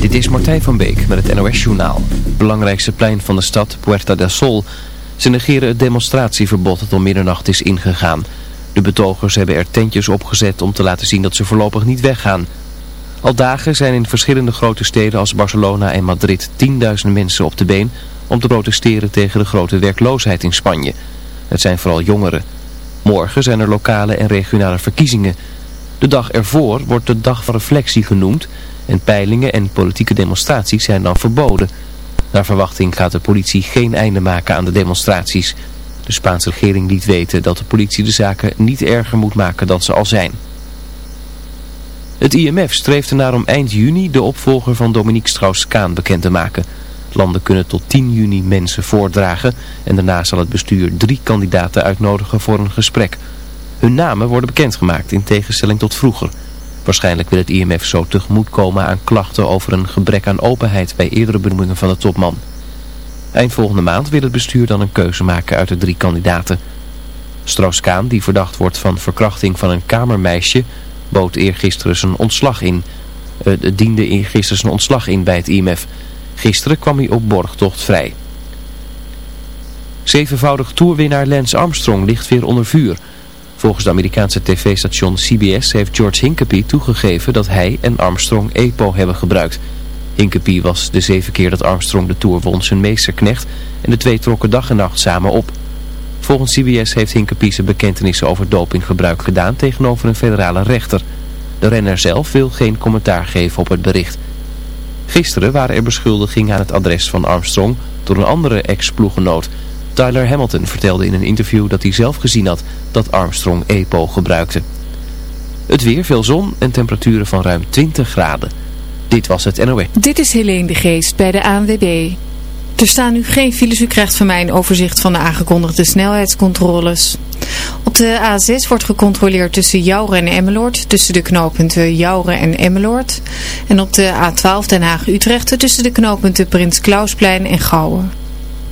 Dit is Martijn van Beek met het NOS-journaal. belangrijkste plein van de stad, Puerta del Sol. Ze negeren het demonstratieverbod dat om middernacht is ingegaan. De betogers hebben er tentjes opgezet om te laten zien dat ze voorlopig niet weggaan. Al dagen zijn in verschillende grote steden als Barcelona en Madrid tienduizenden mensen op de been... om te protesteren tegen de grote werkloosheid in Spanje. Het zijn vooral jongeren. Morgen zijn er lokale en regionale verkiezingen... De dag ervoor wordt de dag van reflectie genoemd en peilingen en politieke demonstraties zijn dan verboden. Naar verwachting gaat de politie geen einde maken aan de demonstraties. De Spaanse regering liet weten dat de politie de zaken niet erger moet maken dan ze al zijn. Het IMF streeft ernaar om eind juni de opvolger van Dominique Strauss-Kaan bekend te maken. Landen kunnen tot 10 juni mensen voordragen en daarna zal het bestuur drie kandidaten uitnodigen voor een gesprek. Hun namen worden bekendgemaakt in tegenstelling tot vroeger. Waarschijnlijk wil het IMF zo tegemoetkomen aan klachten over een gebrek aan openheid bij eerdere benoemingen van de topman. Eind volgende maand wil het bestuur dan een keuze maken uit de drie kandidaten. Strauss-Kaan, die verdacht wordt van verkrachting van een kamermeisje, bood eergisteren zijn ontslag in. Uh, diende eergisteren zijn ontslag in bij het IMF. Gisteren kwam hij op borgtocht vrij. Zevenvoudig toerwinnaar Lance Armstrong ligt weer onder vuur... Volgens de Amerikaanse tv-station CBS heeft George Hincapie toegegeven dat hij en Armstrong EPO hebben gebruikt. Hincapie was de zeven keer dat Armstrong de Tour won zijn meesterknecht en de twee trokken dag en nacht samen op. Volgens CBS heeft Hincapie zijn bekentenissen over dopinggebruik gedaan tegenover een federale rechter. De renner zelf wil geen commentaar geven op het bericht. Gisteren waren er beschuldigingen aan het adres van Armstrong door een andere ex-ploegenoot... Tyler Hamilton vertelde in een interview dat hij zelf gezien had dat Armstrong EPO gebruikte. Het weer, veel zon en temperaturen van ruim 20 graden. Dit was het NOE. Dit is Helene de Geest bij de ANWB. Er staan nu geen files. U krijgt van mij een overzicht van de aangekondigde snelheidscontroles. Op de A6 wordt gecontroleerd tussen Jouren en Emmeloord, tussen de knooppunten Jouren en Emmeloord. En op de A12 Den Haag-Utrecht tussen de knooppunten Prins Klausplein en Gouwen.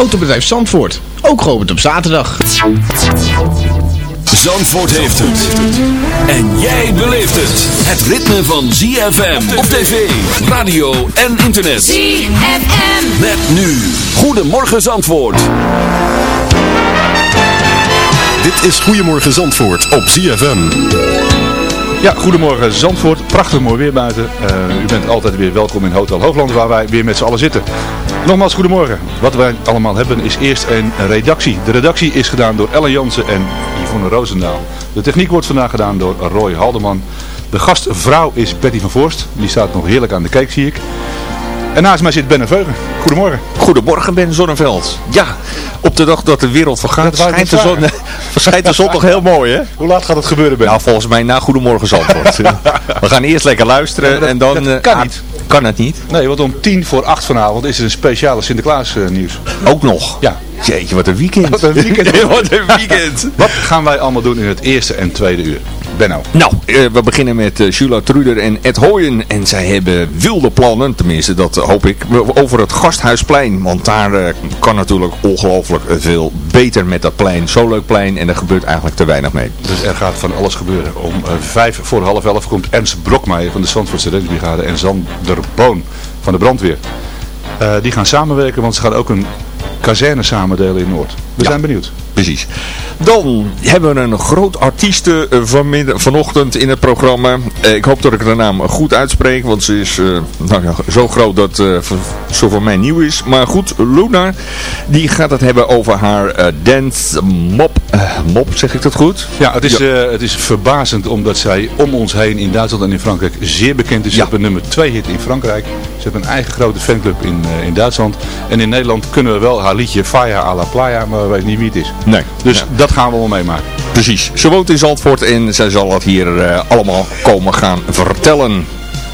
Autobedrijf Zandvoort, ook geopend op zaterdag. Zandvoort heeft het. En jij beleeft het. Het ritme van ZFM op tv, radio en internet. ZFM. Met nu. Goedemorgen Zandvoort. Dit is Goedemorgen Zandvoort op ZFM. Ja, goedemorgen Zandvoort. Prachtig mooi weer buiten. Uh, u bent altijd weer welkom in Hotel Hoogland waar wij weer met z'n allen zitten. Nogmaals goedemorgen. Wat wij allemaal hebben is eerst een redactie. De redactie is gedaan door Ellen Jansen en Yvonne Roosendaal. De techniek wordt vandaag gedaan door Roy Haldeman. De gastvrouw is Betty van Voorst. Die staat nog heerlijk aan de kijk zie ik. En naast mij zit Ben Veugen. Goedemorgen. Goedemorgen Ben Zonneveld. Ja, op de dag dat de wereld vergaat schijnt de, zon, verschijnt de zon toch heel mooi hè? Hoe laat gaat het gebeuren Ben? Nou volgens mij na Goedemorgen Zandvoort. We gaan eerst lekker luisteren dat, en dan... Dat kan niet. Kan het niet? Nee, want om tien voor acht vanavond is er een speciale Sinterklaas uh, nieuws. Ook nog? Ja. Jeetje, wat een weekend. Wat een weekend. wat een weekend. wat gaan wij allemaal doen in het eerste en tweede uur? Benno. Nou, eh, we beginnen met uh, Jula Truder en Ed Hooyen. En zij hebben wilde plannen, tenminste dat hoop ik, over het Gasthuisplein. Want daar uh, kan natuurlijk ongelooflijk veel beter met dat plein. Zo leuk plein en er gebeurt eigenlijk te weinig mee. Dus er gaat van alles gebeuren. Om vijf voor half elf komt Ernst Brokmeijer van de Zandvoortse Reddingsbrigade en Zander Boon van de brandweer. die gaan samenwerken, want ze gaan ook een kazerne samendelen in Noord. We zijn benieuwd. Precies. Dan hebben we een groot artieste eh, vanochtend in het programma. Eh, ik hoop dat ik de naam goed uitspreek, want ze is uh, nou ja, zo groot dat uh, zo voor mij nieuw is. Maar goed, Luna, die gaat het hebben over haar dance mop. mop, zeg ik dat goed? Ja, het is, het is verbazend omdat zij om ons heen in Duitsland en in Frankrijk zeer bekend is. Ze hebben nummer 2 hit in Frankrijk. Ze hebben een eigen grote fanclub in, in Duitsland. En in Nederland kunnen we wel haar liedje Fire à la Playa, maar we weten niet wie het is. Nee. Dus dat gaan we wel meemaken. Precies. Ze woont in Zandvoort en zij zal het hier uh, allemaal komen gaan vertellen.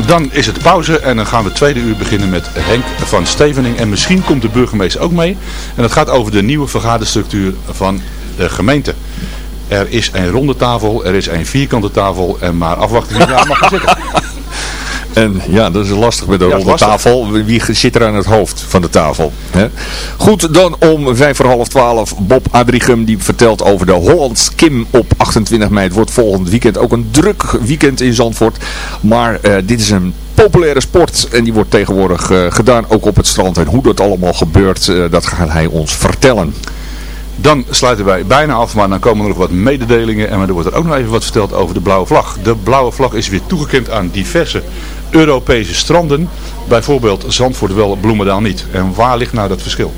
Dan is het pauze en dan gaan we het tweede uur beginnen met Henk van Stevening. En misschien komt de burgemeester ook mee. En dat gaat over de nieuwe vergaderstructuur van de gemeente. Er is een ronde tafel, er is een vierkante tafel en maar afwachten wie daar mag zitten. En ja, dat is lastig met de ronde tafel. Wie zit er aan het hoofd van de tafel? Hè? Goed, dan om vijf voor half twaalf Bob Adrichem die vertelt over de Hollands Kim op 28 mei. Het wordt volgend weekend ook een druk weekend in Zandvoort. Maar uh, dit is een populaire sport en die wordt tegenwoordig uh, gedaan ook op het strand. En hoe dat allemaal gebeurt, uh, dat gaat hij ons vertellen. Dan sluiten wij bijna af, maar dan komen er nog wat mededelingen. En er wordt er ook nog even wat verteld over de blauwe vlag. De blauwe vlag is weer toegekend aan diverse Europese stranden. Bijvoorbeeld Zandvoort wel, Bloemendaal niet. En waar ligt nou dat verschil?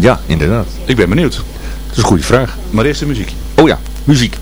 Ja, inderdaad. Ik ben benieuwd. Dat is een goede vraag. Maar eerst de muziek. Oh ja, muziek.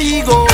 amigo.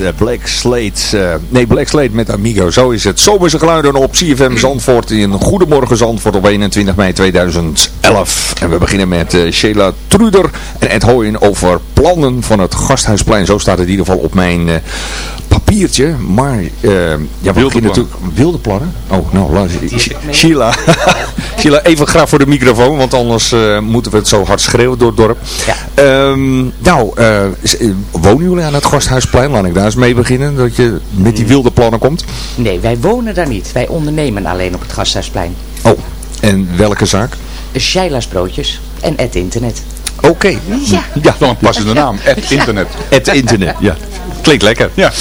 Met eh, Black Slate. eh, nee, Black Slate met Amigo. Zo is het. Zomerse geluiden op CFM Zandvoort in Goedemorgen Zandvoort op 21 mei 2011. En we beginnen met eh, Sheila Truder en Ed Hooyen over plannen van het Gasthuisplein. Zo staat het in ieder geval op mijn papiertje. Maar ja, we Wilde beginnen natuurlijk... Wilde plannen? Oh, nou, laat Sheila. Sheila, even graag voor de microfoon, want anders eh, moeten we het zo hard schreeuwen door het dorp. Ehm, nou, eh, eh, wonen jullie aan het Gasthuisplein? Laat ik daar eens mee beginnen, dat je met die wilde plannen komt. Nee, wij wonen daar niet. Wij ondernemen alleen op het Gasthuisplein. Oh, en welke zaak? Sheila's broodjes en het internet. Oké. Ja. Ja, Wel een passende naam. Het internet. Het internet, ja. Klinkt lekker. Ja.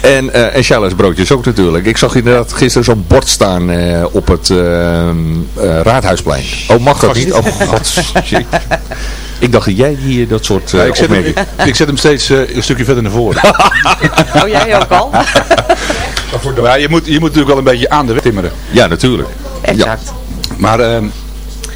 En, eh en Sheila's broodjes ook natuurlijk. Ik zag inderdaad gisteren zo'n bord staan eh, op het eh, eh, Raadhuisplein. Oh, mag dat niet? Oh, god. Shit. Ik dacht dat jij hier dat soort Ja, ik, zet hem, ik, ik zet hem steeds een stukje verder naar voren. Oh, jij ook al? Ja, je, moet, je moet natuurlijk wel een beetje aan de weg timmeren. Ja, natuurlijk. Exact. Maar ehm,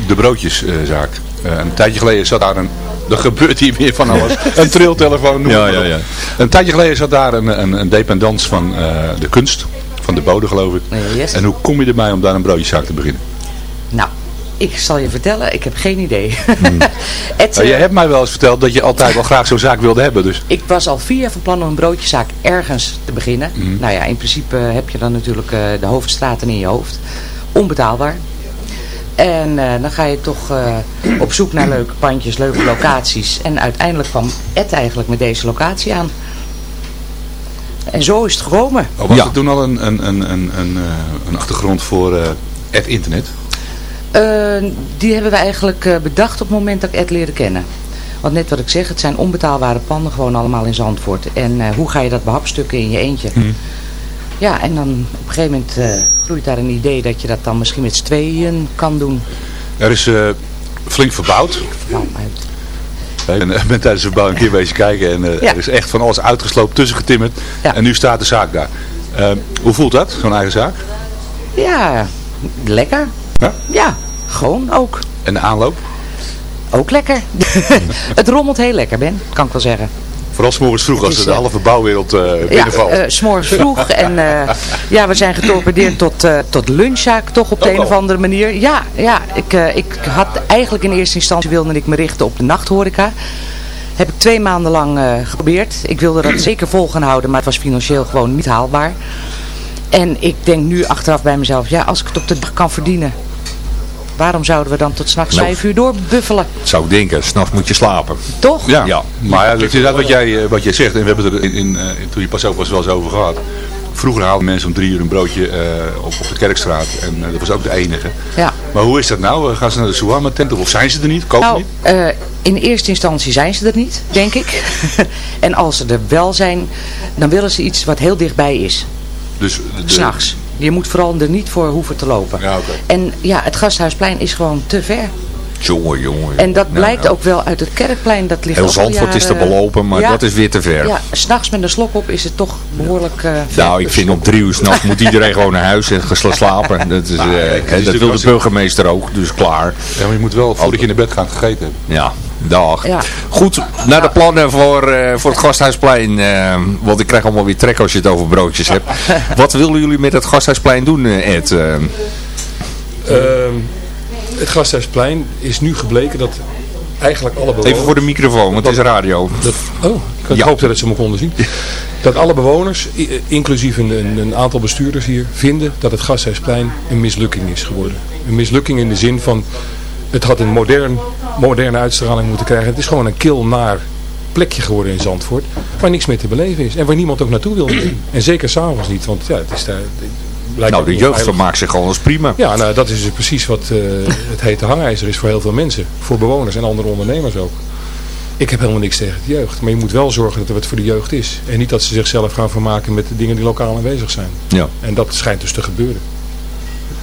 de broodjeszaak. Eh, een tijdje geleden zat daar een... Er gebeurt hier weer van alles. Een triltelefoon. noem Ja, ja, ja. Een tijdje geleden zat daar een, een, een dependance van eh, de kunst. Van de bode geloof ik. Yes. En hoe kom je erbij om daar een broodjeszaak te beginnen? Nou, ik zal je vertellen, ik heb geen idee. Hmm. Het, Nou, eh, jij hebt mij wel eens verteld dat je altijd wel graag zo'n zaak wilde hebben. Dus Ik was al vier jaar van plan om een broodjeszaak ergens te beginnen. Mhm. Nou ja, in principe heb je dan natuurlijk eh, de hoofdstraten in je hoofd. Onbetaalbaar. En eh, dan ga je toch eh, op zoek naar leuke pandjes, leuke locaties. En uiteindelijk kwam Ed eigenlijk met deze locatie aan. En zo is het gekomen. oh, was Ja. er toen al een, een, een, een, een, eh, een achtergrond voor eh, het internet? Eh, die hebben we eigenlijk eh, bedacht op het moment dat ik Ed leerde kennen. Want net wat ik zeg, het zijn onbetaalbare panden gewoon allemaal in Zandvoort. En eh, hoe ga je dat behapstukken in je eentje? Ja, en dan op een gegeven moment eh, groeit daar een idee dat je dat dan misschien met z'n tweeën kan doen. Er is eh, flink verbouwd. Nou, En ik ben tijdens de verbouwing een keer bezig kijken en eh, Ja. er is echt van alles uitgesloopt, tussen getimmerd. Ja. En nu staat de zaak daar. Hoe voelt dat, zo'n eigen zaak? ja, lekker. Ja? Ja, gewoon ook. En de aanloop? Ook lekker. het rommelt heel lekker, Ben, kan ik wel zeggen. Vooral 's morgens vroeg als de eh, halve bouwwereld eh Ja, binnenvalt. eh, 's morgens vroeg. En eh, ja, we zijn getorpedeerd tot, eh tot lunchzaak toch op de een of andere manier. Ja, ja ik, eh, ik had eigenlijk in eerste instantie wilde ik me richten op de nachthoreca. Heb ik twee maanden lang eh, geprobeerd. Ik wilde dat zeker vol gaan houden, maar het was financieel gewoon niet haalbaar. En ik denk nu achteraf bij mezelf, ja, als ik het op de dag kan verdienen. Waarom zouden we dan tot s'nachts Nou. vijf uur doorbuffelen? Zou ik denken, s'nachts moet je slapen. Toch? Ja, Ja. maar ja, dat is inderdaad wat jij, eh, wat jij zegt. En we hebben het er in, in, eh, toen je pas over was wel eens over gehad. Vroeger haalden mensen om drie uur een broodje eh, op, op de Kerkstraat. En dat was ook de enige. Ja. Maar hoe is dat nou? Gaan ze naar de Suama tent of zijn ze er niet? Kopen Nou, niet? eh, in eerste instantie zijn ze er niet, denk ik. en als ze er wel zijn, dan willen ze iets wat heel dichtbij is. Dus de- S'nachts. Je moet vooral er niet voor hoeven te lopen. Ja, oké. En ja, het Gasthuisplein is gewoon te ver. Jongen, jongen. En dat Nou, blijkt nou. ook wel uit het Kerkplein. Dat ligt Heel Zandvoort is te belopen, maar Ja. dat is weer te ver. Ja, s'nachts met een slok op is het toch behoorlijk eh, ver. Nou, ik vind om drie uur s'nachts moet iedereen gewoon naar huis en gesla- slapen. Dat, is, Nou, eh, is dat wil de burgemeester ook, dus klaar. Ja, maar je moet wel voordat je naar bed gaat gegeten hebben. Ja, dag. Ja. Goed, naar de plannen voor, eh, voor het Gasthuisplein. eh, want ik krijg allemaal weer trek als je het over broodjes hebt. Wat willen jullie met het Gasthuisplein doen, eh, Ed? Eh, Ehm, het Gasthuisplein is nu gebleken dat eigenlijk alle bewoners... even voor de microfoon, want het is radio. Dat, oh, ik Ja. dat ze me konden zien. Dat alle bewoners, inclusief een, een, een aantal bestuurders hier, vinden dat het Gasthuisplein een mislukking is geworden. Een mislukking in de zin van, het had een modern, moderne uitstraling moeten krijgen. Het is gewoon een kil naar plekje geworden in Zandvoort, waar niks meer te beleven is. En waar niemand ook naartoe wil. En zeker s'avonds niet, want ja, het is daar... het Nou, de jeugd vermaakt zich gewoon als prima. Ja, nou, dat is dus precies wat eh, het hete hangijzer is voor heel veel mensen. Voor bewoners en andere ondernemers ook. Ik heb helemaal niks tegen de jeugd. Maar je moet wel zorgen dat er wat voor de jeugd is. En niet dat ze zichzelf gaan vermaken met de dingen die lokaal aanwezig zijn. Ja. En dat schijnt dus te gebeuren.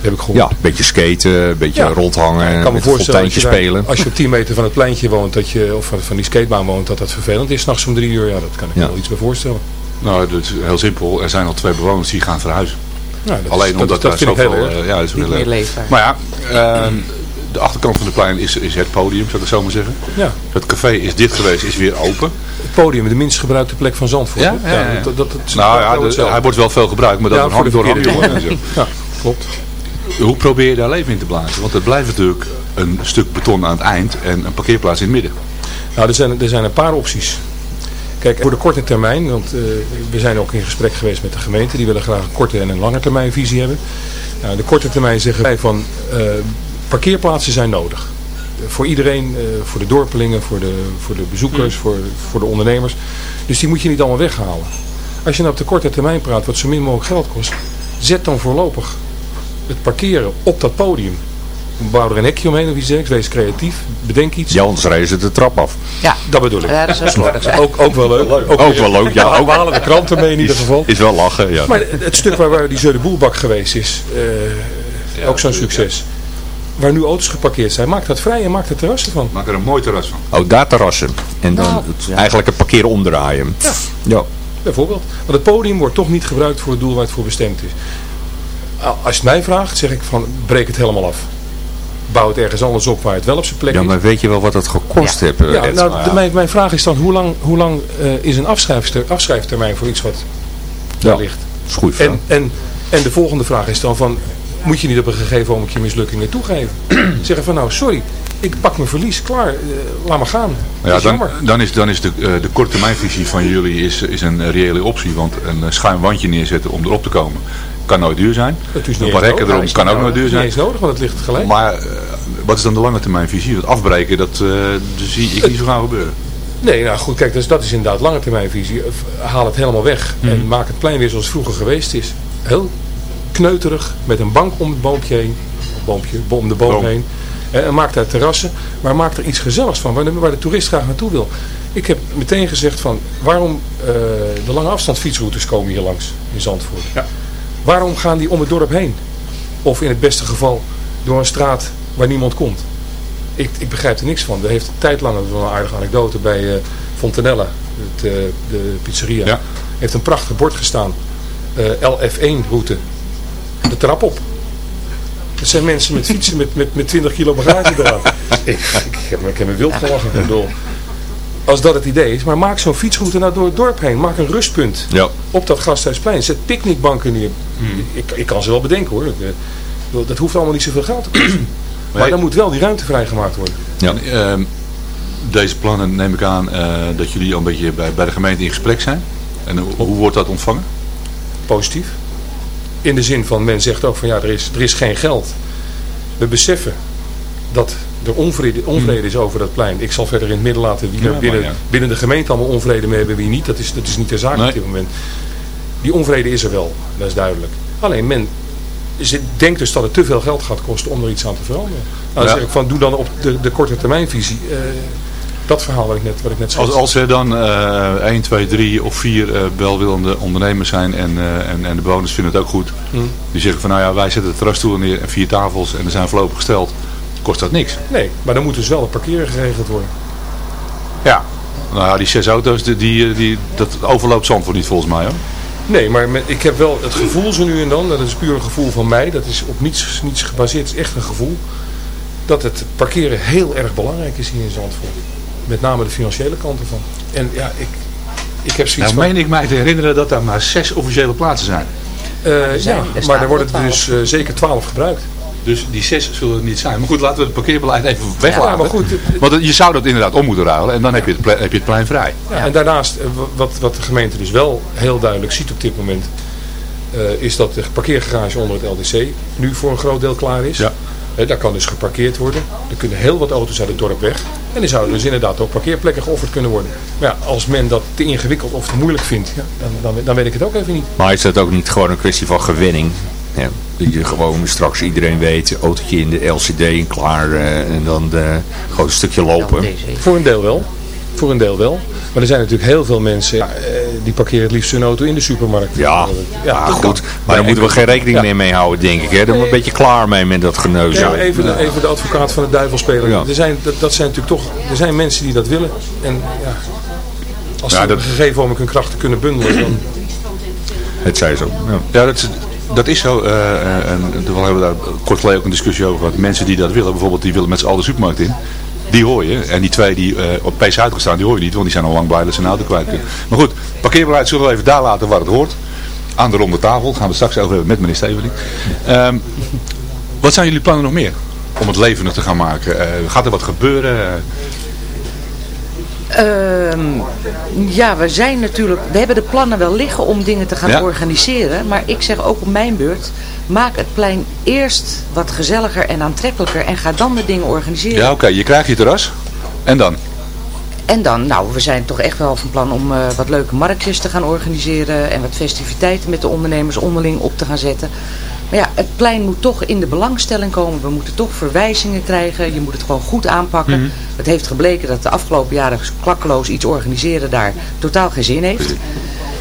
Heb ik gehoord. Ja, een beetje skaten, een beetje Ja. rondhangen, ik kan me voorstellen daar- spelen. als je op 10 meter van het pleintje woont, dat je, of van, van die skatebaan woont, dat dat vervelend is. S'nachts om drie uur, ja, dat kan ik me wel iets bij voorstellen. Nou, dat is heel simpel. Er zijn al twee bewoners die gaan verhuizen. Nou, dat Alleen is, omdat dat, daar zoveel... eh, ja, dat is Niet meer leefbaar. Maar ja, ehm, de achterkant van de plein is, is het podium, zou ik het zo maar zeggen. Ja. Het café is dit geweest, is weer open. podium, de minst gebruikte plek van Zandvoort. Ja? hè? Ja, ja, ja. Dat, dat, dat, nou ja, de- hij wordt wel veel gebruikt, maar dat Ja, de hangt door en zo. Ja, klopt. Hoe probeer je daar leven in te blazen? Want het blijft natuurlijk een stuk beton aan het eind en een parkeerplaats in het midden. Nou, er zijn, er zijn een paar opties. Kijk, voor de korte termijn, want eh, we zijn ook in gesprek geweest met de gemeente. Die willen graag een korte en een lange termijn visie hebben. Nou, de korte termijn zeggen wij van eh, parkeerplaatsen zijn nodig. Voor iedereen, eh, voor de dorpelingen, voor de, voor de bezoekers, voor, voor de ondernemers. Dus die moet je niet allemaal weghalen. Als je nou op de korte termijn praat, wat zo min mogelijk geld kost, zet dan voorlopig het parkeren op dat podium. Bouw er een hekje omheen of iets dergelijks. Wees creatief. Bedenk iets. Ja, anders rijden ze de trap af. Ja. Dat bedoel ik. Ja, dat is wel leuk. Ook, ook wel leuk. Ook wel leuk, ja. we Ook, halen de kranten mee in ieder geval. is wel lachen, ja. Maar het stuk waar, waar die Zeude Boelbak geweest is, eh, ook zo'n succes. Waar nu auto's geparkeerd zijn, maak dat vrij en maak er terrassen van. Maak er een mooi terras van. Oh, daar terrassen. En dan Nou, het, eigenlijk het parkeren omdraaien. Ja. Ja. Bijvoorbeeld. Want het podium wordt toch niet gebruikt voor het doel waar het voor bestemd is. Als je het mij vraagt, zeg ik van breek het helemaal af. Bouw het ergens anders op waar het wel op zijn plek Ja, is. maar weet je wel wat het gekost heeft? eh, Ja, Ed? nou, de- mijn, mijn vraag is dan, hoe lang, hoe lang eh, is een afschrijftermijn voor iets wat Ja, daar ligt? dat is vraag. En, en, en de volgende vraag is dan van, moet je niet op een gegeven moment je mislukkingen toegeven? Zeggen van, nou sorry, ik pak mijn verlies, klaar, eh, laat maar gaan. Dat Ja, is dan, dan is, dan is de, eh, de korte termijnvisie van jullie is, is een reële optie. Want een schuin wandje neerzetten om erop te komen kan nooit duur zijn. Dat is een paar hekken erom Is kan ook nooit duur zijn. eens nodig, want het ligt gelijk. Maar eh, wat is dan de lange termijn visie? Dat afbreken, dat, eh, dat zie ik niet zo gauw gebeuren. Nee, nou goed, kijk, dus dat is inderdaad lange termijnvisie. Eh, Haal het helemaal weg en maak het plein weer zoals het vroeger geweest is. Heel kneuterig, met een bank om het boompje heen, boompje, om de boom, Boom. heen. En maak daar terrassen, maar maak er iets gezelligs van, waar de, waar de toerist graag naartoe wil. Ik heb meteen gezegd van, waarom de lange afstand fietsroutes komen hier langs in Zandvoort? Waarom gaan die om het dorp heen? Of in het beste geval door een straat waar niemand komt? Ik, ik begrijp er niks van. Er heeft een tijd lang, een aardige anekdote, bij eh, Fontanella, het, eh, de pizzeria, Ja. heeft een prachtig bord gestaan. eh, LF1 route. De trap op. Dat zijn mensen met fietsen met, met, met 20 kilo bagage eraan. ik, ik, heb, me- ik heb me wild gelachen. Ik bedoel, als dat het idee is, maar maak zo'n fietsroute nou door het dorp heen. Maak een rustpunt Ja. op dat gasthuisplein. Zet picknickbanken neer. Ik, ik kan ze wel bedenken hoor. Ik, eh, Dat hoeft allemaal niet zoveel geld te kosten. Maar Nee. dan moet wel die ruimte vrijgemaakt worden. Ja. En, ehm, deze plannen neem ik aan eh, dat jullie al een beetje bij, bij de gemeente in gesprek zijn. En hoe, hoe wordt dat ontvangen? Positief. In de zin van, men zegt ook van ja, er is, er is geen geld. We beseffen dat er onvrede, onvrede is over dat plein. Ik zal verder in het midden laten wie er binnen, ja. binnen de gemeente allemaal onvrede mee hebben wie niet. Dat is, dat is niet de zaak Nee. op dit moment. Die onvrede is er wel, dat is duidelijk. Alleen men denkt dus dat het te veel geld gaat kosten om er iets aan te veranderen. Nou, dan Ja. zeg ik van doe dan op de, de korte termijnvisie eh, dat verhaal wat ik net, wat ik net zei. Als, als er dan eh 1, 2, 3 of 4 eh welwillende ondernemers zijn en, eh, en, en de bewoners vinden het ook goed. Hm. Die zeggen van nou ja, wij zetten de terrasstoelen neer en vier tafels en er zijn voorlopig gesteld. Kost dat niks. Nee, maar dan moet dus wel het parkeren geregeld worden. Ja. Nou ja, die zes auto's, die, die, die, dat overloopt Zandvoort niet volgens mij hoor. Nee, maar met- ik heb wel het gevoel zo nu en dan, dat is puur een gevoel van mij, dat is op niets, niets gebaseerd, het is echt een gevoel, dat het parkeren heel erg belangrijk is hier in Zandvoort. Met name de financiële kant ervan. En ja, ik, ik heb zoiets Nou van... meen ik mij te herinneren dat daar maar zes officiële plaatsen zijn. eh, zijn- ja, er maar er worden wel er dus eh, zeker twaalf gebruikt. Dus die zes zullen het niet zijn. Maar goed, laten we het parkeerbeleid even weglaten. Ja, maar goed, Want je zou dat inderdaad om moeten ruilen en dan heb je het, heb je het plein vrij. Ja, En daarnaast, eh, wa- wat, wat de gemeente dus wel heel duidelijk ziet op dit moment, eh, is dat de parkeergarage onder het LDC nu voor een groot deel klaar is. Ja. Eh, daar kan dus geparkeerd worden. Er kunnen heel wat auto's uit het dorp weg. En er zouden dus inderdaad ook parkeerplekken geofferd kunnen worden. Maar ja, als men dat te ingewikkeld of te moeilijk vindt, ja, dan, dan, dan weet ik het ook even niet. Maar is dat ook niet gewoon een kwestie van gewenning? Ja, dat je gewoon straks iedereen weet, autootje in de LCD en klaar eh, en dan eh, gewoon een stukje lopen. Voor een deel wel. Voor een deel wel. Maar er zijn natuurlijk heel veel mensen ja, eh, die parkeren het liefst hun auto in de supermarkt. Ja, ja maar goed. Maar daar moeten we geen rekening Ja. meer mee houden, denk ik. Hè? Daar moeten we een beetje klaar mee met dat geneus. Nee, maar even, de, even de advocaat van de duivel spelen. Ja. Er zijn, dat, dat zijn natuurlijk toch, er zijn mensen die dat willen. En ja, als Ja, ze dat- op een gegeven moment hun krachten kunnen bundelen, dan Het zij zo. Ja. Ja, dat is, dat is zo. eh, eh, en we hebben daar kort geleden ook een discussie over gehad. Mensen die dat willen, bijvoorbeeld die willen met z'n allen de supermarkt in. die hoor je. En die twee die eh, op PC uitgestaan, die hoor je niet, want die zijn al lang blij dat ze een auto kwijt kunnen. Maar goed, parkeerbeleid zullen we even daar laten waar het hoort. Aan de ronde tafel, gaan we straks over hebben met meneer Steveling. Ehm, wat zijn jullie plannen nog meer? Om het levendig te gaan maken. Gaat er wat gebeuren? Ehm, ja, we zijn natuurlijk, we hebben de plannen wel liggen om dingen te gaan Ja. organiseren. Maar ik zeg ook op mijn beurt, maak het plein eerst wat gezelliger en aantrekkelijker en ga dan de dingen organiseren. ja, oké, je krijgt je terras. En dan? En dan, nou, we zijn toch echt wel van plan om eh, wat leuke marktjes te gaan organiseren en wat festiviteiten met de ondernemers onderling op te gaan zetten. Maar ja, het plein moet toch in de belangstelling komen. We moeten toch verwijzingen krijgen. Je moet het gewoon goed aanpakken. Mhm. Het heeft gebleken dat de afgelopen jaren klakkeloos iets organiseren daar totaal geen zin heeft.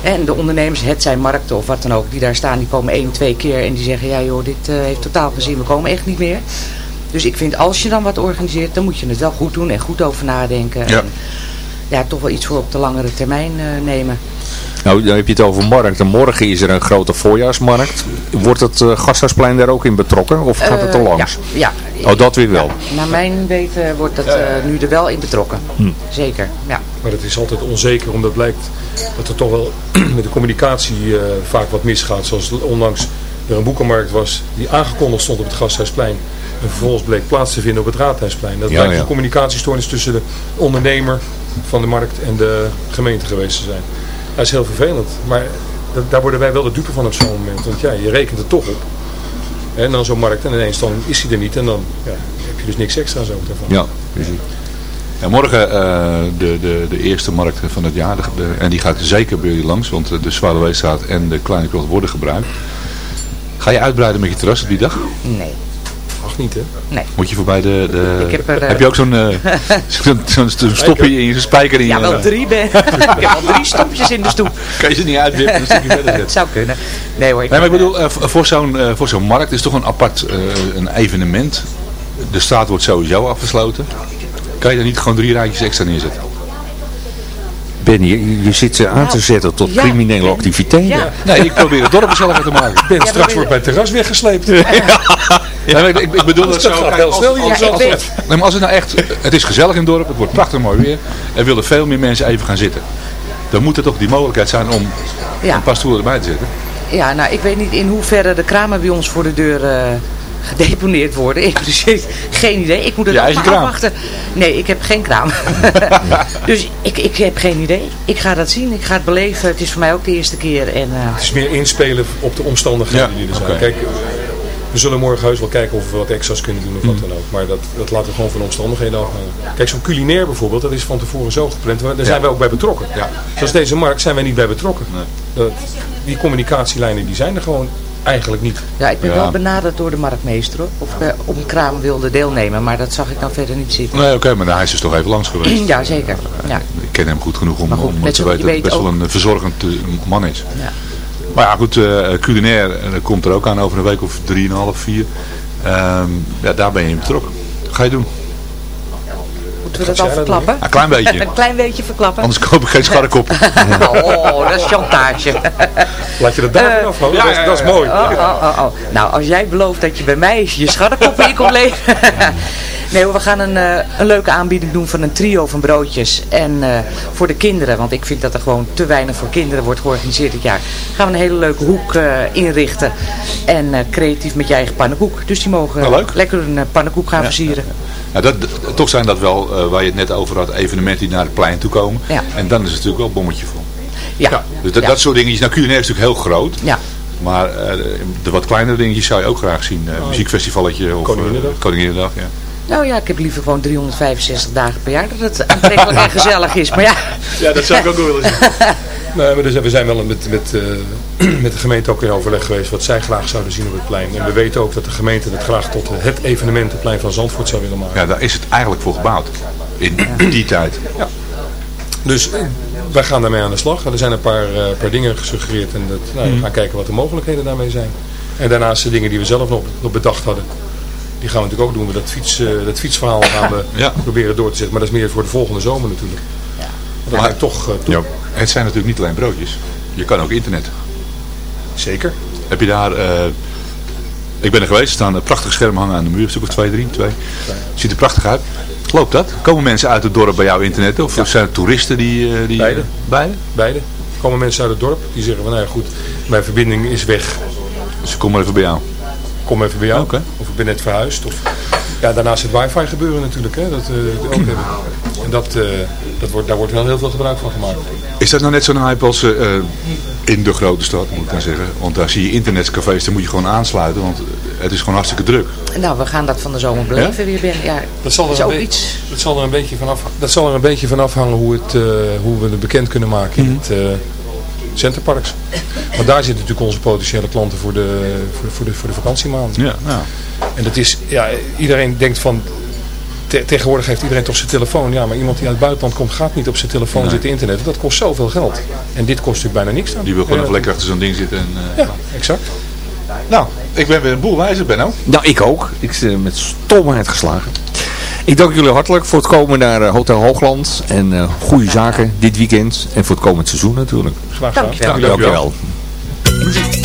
En de ondernemers, het zijn markten of wat dan ook, die daar staan, die komen één, twee keer en die zeggen, ja joh, dit eh, heeft totaal geen zin, we komen echt niet meer. Dus ik vind, als je dan wat organiseert, dan moet je het wel goed doen en goed over nadenken. Ja. En, ja, toch wel iets voor op de langere termijn eh, nemen. Nou, dan heb je het over markt. En morgen is er een grote voorjaarsmarkt. Wordt het eh, Gasthuisplein daar ook in betrokken? Of gaat het er Eh, langs? Ja, ja. Oh, dat weer wel. Naar mijn weten wordt dat eh, nu er wel in betrokken. Hm. Zeker, ja. Maar het is altijd onzeker, omdat blijkt dat er toch wel met de communicatie eh, vaak wat misgaat. Zoals onlangs er een boekenmarkt was die aangekondigd stond op het Gasthuisplein. En vervolgens bleek plaats te vinden op het Raadhuisplein. Dat Ja, blijkt ja. een communicatiestoornis tussen de ondernemer van de markt en de gemeente geweest te zijn. Dat is heel vervelend. Maar da- daar worden wij wel de dupe van op zo'n moment. Want ja, je rekent er toch op. En dan zo'n markt en ineens dan is hij er niet. En dan ja, heb je dus niks extra's ook daarvan. Ja, precies. En morgen eh, de, de, de eerste markt van het jaar. De, de- en die gaat zeker bij jullie langs, want de Zwaluweestraat en de Kleine Krocht worden gebruikt. Ga je uitbreiden met je terras op die dag? Nee. Mag niet, hè? Nee. Moet je voorbij de... de Ik heb er, eh, je ook zo'n eh, zo'n zo'n zo'n stopje in je spijker in Ja, je... wel drie ben. ik heb al drie stopjes in de stoep. Kan je ze niet uitwippen, je verder zetten. zou kunnen. Nee hoor. Ik Nee, maar ik bedoel, eh, voor zo'n eh, voor zo'n markt is toch een apart eh, een evenement. De straat wordt sowieso afgesloten. Kan je daar niet gewoon drie rijtjes extra neerzetten? Ben je, je zit ze aan te zetten tot Ja, criminele Ben. activiteiten. Ja. Nee, ik probeer het dorp gezelliger te maken. Ben, maar straks wordt mijn terras weggesleept. Nee, maar ik, ik, ik bedoel dat Dat zo. kijk, heel als- snel. Ja, Zandvoort. weet. Nee, maar als het nou echt, het is gezellig in het dorp, het wordt prachtig mooi weer. Er willen veel meer mensen even gaan zitten. Dan moet er toch die mogelijkheid zijn om Ja. een paar stoelen erbij te zetten. Ja, nou, ik weet niet in hoeverre de kramen bij ons voor de deur eh, gedeponeerd worden. Ik heb dus geen idee. Ik moet het maar kraam? afwachten. Nee, ik heb geen kraam. dus ik, ik heb geen idee. Ik ga dat zien. Ik ga het beleven. Het is voor mij ook de eerste keer. En, eh, Het is meer inspelen op de omstandigheden Ja, die er zijn. Kijk, we zullen morgen heus wel kijken of we wat extra's kunnen doen of Mm. wat dan ook. Maar dat, dat laten we gewoon van de omstandigheden afhangen. Kijk, zo'n culinair bijvoorbeeld, dat is van tevoren zo gepland. Daar zijn wij ook bij betrokken. Ja. Zoals deze markt zijn wij niet bij betrokken. Dat, die communicatielijnen die zijn er gewoon eigenlijk niet. ja, ik ben Ja. wel benaderd door de marktmeester hoor, of ik eh, op een kraam wilde deelnemen. Maar dat zag ik dan verder niet zitten. Nee, oké, maar hij is dus toch even langs geweest. Ja, zeker. Ja. Ik ken hem goed genoeg om, goed, om te weten dat hij weet best wel een eh, verzorgend eh, man is. Ja. Maar ja, goed, eh, culinair eh, komt er ook aan over een week of drieënhalf, vier. Ehm, ja, daar ben je in betrokken. Wat ga je doen? Moeten we dat al verklappen? Een klein beetje. Een klein beetje verklappen. Anders koop ik geen scharrekop. Oh, dat is chantage. Laat je dat daar Eh, af houden? ja, dat, is- ja, dat is ja. mooi. Oh, oh, oh, oh. Nou, als jij belooft dat je bij mij je scharrekoppen in komt leveren. Nee hoor, we gaan een, eh, een leuke aanbieding doen van een trio van broodjes. En eh, voor de kinderen, want ik vind dat er gewoon te weinig voor kinderen wordt georganiseerd dit jaar. Gaan we een hele leuke hoek eh, inrichten. En eh, creatief met je eigen pannenkoek. Dus die mogen Nou, leuk. lekker een pannenkoek gaan versieren. Ja, dat, dat- toch zijn dat wel, eh, waar je het net over had, evenementen die naar het plein toe komen. Ja. En dan is het natuurlijk wel een bommetje vol. Ja. Dus dat, Ja. dat soort dingetjes, nou culinair is natuurlijk heel groot. Ja. Maar eh, de wat kleinere dingetjes zou je ook graag zien. Eh, muziekfestivalletje of Koninginnedag. Koninginnedag, ja. Nou ja, ik heb liever gewoon 365 dagen per jaar dat het aantrekkelijk en gezellig is. Maar ja, Ja, dat zou ik ook wel willen zien. Nee, maar dus, we zijn wel met, met, eh, met de gemeente ook in overleg geweest wat zij graag zouden zien op het plein. En we weten ook dat de gemeente het graag tot het evenementenplein van Zandvoort zou willen maken. Ja, daar is het eigenlijk voor gebouwd. In die tijd. Dus eh, wij gaan daarmee aan de slag. Er zijn een paar, eh, paar dingen gesuggereerd en dat, nou, we gaan kijken wat de mogelijkheden daarmee zijn. En daarnaast de dingen die we zelf nog, nog bedacht hadden. Die gaan we natuurlijk ook doen. Dat, fiets, eh, dat fietsverhaal gaan we Ja. proberen door te zetten. Maar dat is meer voor de volgende zomer natuurlijk. Dan ga ik toch, eh, Ja. Het zijn natuurlijk niet alleen broodjes. Je kan ook internet. Zeker. Heb je daar... eh, ik ben er geweest. Er staan een prachtige schermen hangen aan de muur. Een stuk of twee, drie, twee. Ziet er prachtig uit. Loopt dat? Komen mensen uit het dorp bij jou internet of zijn het toeristen die... eh, die Beide. Beide? Beide. Er komen mensen uit het dorp die zeggen van nou ja goed, mijn verbinding is weg. Dus ik kom maar even bij jou. Kom even bij jou. Of ik ben net verhuisd. Of... Ja, daarnaast het wifi gebeuren natuurlijk. Hè, dat eh, we ook hebben. En dat, eh, dat wordt, daar wordt wel heel veel gebruik van gemaakt. Is dat nou net zo'n hype als eh, in de grote stad, moet ik dan zeggen? Want daar zie je internetcafés, daar moet je gewoon aansluiten, want het is gewoon hartstikke druk. Nou, we gaan dat van de zomer beleven weer binnen. Ja, Dat zal, er een ook iets. dat zal er een beetje van, af, dat zal er een beetje van afhangen hoe, het, eh, hoe we het bekend kunnen maken in het eh Centerparks. Want daar zitten natuurlijk onze potentiële klanten voor de, voor, voor de, voor de vakantiemaanden. Ja, ja. En dat is, ja, iedereen denkt van, te- tegenwoordig heeft iedereen toch zijn telefoon. Ja, maar iemand die uit het buitenland komt gaat niet op zijn telefoon Nee. zitten internet. Dat kost zoveel geld. En dit kost natuurlijk bijna niks dan. Die wil gewoon even lekker achter zo'n ding zitten. En, eh, Ja, exact. Nou, ik ben weer een boel wijzer, Benno. Nou, ik ook. Ik ben met stomheid geslagen. Ik dank jullie hartelijk voor het komen naar eh, Hotel Hoogland. En eh, goede zaken dit weekend. En voor het komend seizoen natuurlijk. Graag gedaan. Dank u wel. Dankjewel. The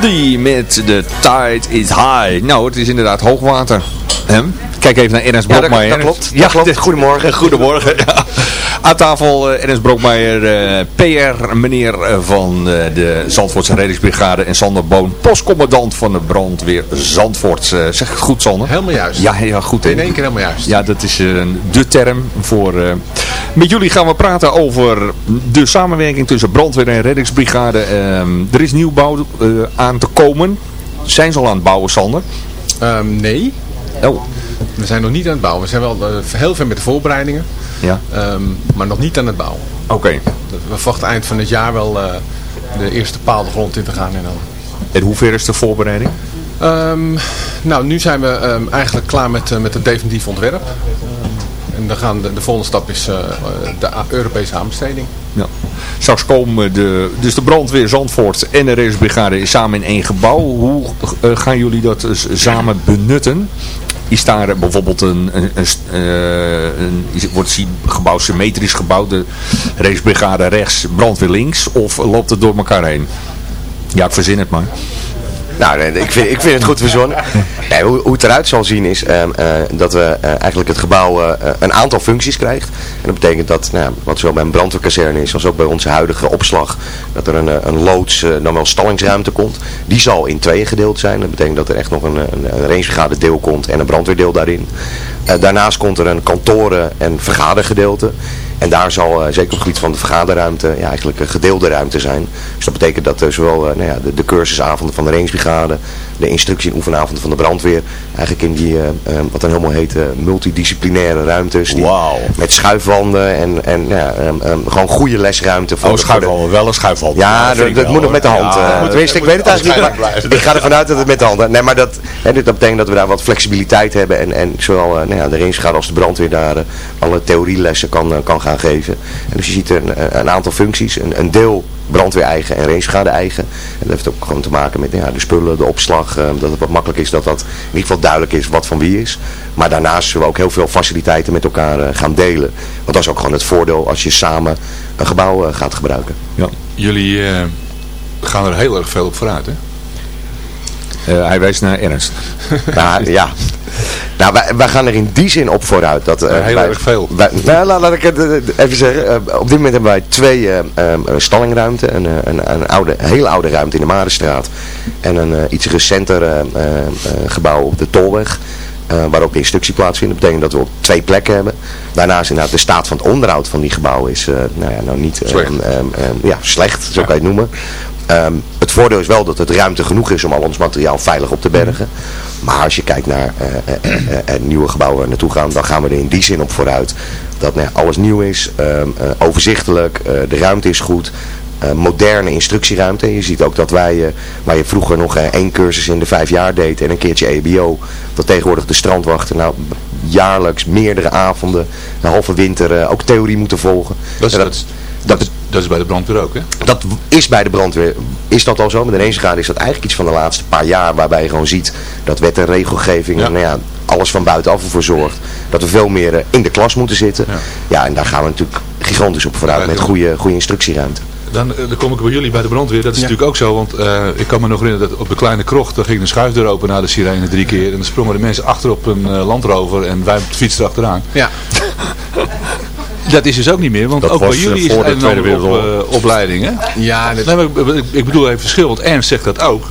Bondi met de Tide is High. Nou, het is inderdaad hoogwater. Kijk even naar Ernst Ja, dat- Brokmeijer. dat klopt. Dat klopt. Goedemorgen. Goedemorgen. Ja. Aan tafel eh, Ernst Brokmeijer, eh, PR meneer eh, van eh, de Zandvoortse reddingsbrigade en Sander Boon, postcommandant van de brandweer Zandvoort. Zeg ik het goed Sander? Helemaal juist. Ja, ja goed. hè? In één keer helemaal juist. Ja, dat is de term voor... Met jullie gaan we praten over de samenwerking tussen brandweer en reddingsbrigade. Ehm, er is nieuwbouw eh, aan te komen. Zijn ze al aan het bouwen, Sander? Ehm, nee. Oh. We zijn nog niet aan het bouwen. We zijn wel eh, heel ver met de voorbereidingen. Ja. Ehm, maar nog niet aan het bouwen. Oké. We verwachten eind van het jaar wel eh, de eerste paal de grond in te gaan. En, dan. en hoe ver is de voorbereiding? Nou, nu zijn we eigenlijk klaar met, met het definitief ontwerp. En dan de, de volgende stap is eh, de Europese aanbesteding. Ja. Straks komen de, dus de brandweer Zandvoort en de reddingsbrigade samen in één gebouw. Hoe eh, gaan jullie dat dus samen benutten? Is daar bijvoorbeeld een, een, een, eh, wordt het gebouw symmetrisch gebouwd, de reddingsbrigade rechts, brandweer links, of loopt het door elkaar heen? Ja, ik verzin het maar. Nou, ik, vind, ik vind het goed verzonnen. Nee, hoe, hoe het eruit zal zien is ehm, eh, dat we eh, eigenlijk het gebouw eh, een aantal functies krijgt. En dat betekent dat, nou, wat zowel bij een brandweerkazerne is als ook bij onze huidige opslag, dat er een, een loods, dan wel stallingsruimte komt. Die zal in tweeën gedeeld zijn. Dat betekent dat er echt nog een, een, een deel komt en een brandweerdeel daarin. Daarnaast komt er een kantoren- en vergadergedeelte. En daar zal eh, zeker op het gebied van de vergaderruimte ja, eigenlijk een gedeelde ruimte zijn. Dus dat betekent dat eh, zowel eh, nou ja, de, de cursusavonden van de rangebrigade, de instructie- en oefenavonden van de brandweer, eigenlijk in die, eh, eh, wat dan helemaal heet, eh, multidisciplinaire ruimtes. Die, Met schuifwanden en, en ja, ehm, ehm, gewoon goede lesruimte. Voor Oh, schuifwanden, wel een schuifwand. Ja, dat, moet nog met de hand. Ja, Tenminste, ik weet het eigenlijk niet. ik ga ervan uit dat het met de hand. Nee, maar dat, hè, dat betekent dat we daar wat flexibiliteit hebben. En, en zowel nou ja, de rangebrigade als de brandweer daar alle theorielessen kan, kan gaan geven. En dus je ziet een, een aantal functies. Een, een deel brandweer eigen en rangebrigade eigen. En dat heeft ook gewoon te maken met ja, de spullen, de opslag. eh, dat het wat makkelijk is dat dat in ieder geval duidelijk is wat van wie is. Maar daarnaast zullen we ook heel veel faciliteiten met elkaar eh, gaan delen. Want dat is ook gewoon het voordeel als je samen een gebouw eh, gaat gebruiken. Ja. Jullie gaan er heel erg veel op vooruit, hè? Eh, hij wijst naar Ernst. Ja. Nou, wij, wij gaan er in die zin op vooruit. Dat, Ja, heel wij- erg veel. wij- nou, laat, ik het eh, even zeggen. Op dit moment hebben wij twee eh, een stallingruimte. Een, een, een, oude, hele oude ruimte in de Marenstraat. En een iets recenter gebouw op de Tolweg. waar ook de instructie plaatsvindt. Dat betekent dat we op twee plekken hebben. Daarnaast inderdaad de staat van het onderhoud van die gebouwen is nou ja, nou niet Slecht. eh, ja, slecht, zo kan je het noemen. Het voordeel is wel dat het ruimte genoeg is om al ons materiaal veilig op te bergen. Maar als je kijkt naar eh, eh, het nieuwe gebouw waar we naartoe gaan, dan gaan we er in die zin op vooruit. Dat nou alles nieuw is, ehm, eh, overzichtelijk, eh, de ruimte is goed. eh, moderne instructieruimte. Je ziet ook dat wij, waar je vroeger nog één cursus in de vijf jaar deed en een keertje EBO, dat tegenwoordig de strandwachten nou jaarlijks meerdere avonden, een halve winter ook theorie moeten volgen. Dat is, Ja, dat, is- dat, is, dat is bij de brandweer ook, hè? dat is bij de brandweer, is dat al zo? Met de rangebrigade is dat eigenlijk iets van de laatste paar jaar waarbij je gewoon ziet dat wet en regelgeving en nou ja, alles van buitenaf ervoor zorgt dat we veel meer eh, in de klas moeten zitten. Ja, en daar gaan we natuurlijk gigantisch op vooruit met goede, goede instructieruimte. Dan, eh, dan kom ik bij jullie bij de brandweer. Dat is Ja. natuurlijk ook zo, want eh, ik kan me nog herinneren dat op de kleine krocht, daar ging de schuifdeur open na de sirene drie keer. En dan sprongen de mensen achter op een landrover en wij fietsten achteraan. Ja. Dat is dus ook niet meer, want Dat ook bij jullie eh, is het een Tweede op, eh, opleiding, hè? Ja, dit- Nee, maar ik, ik- bedoel even verschil, want Ernst zegt dat ook.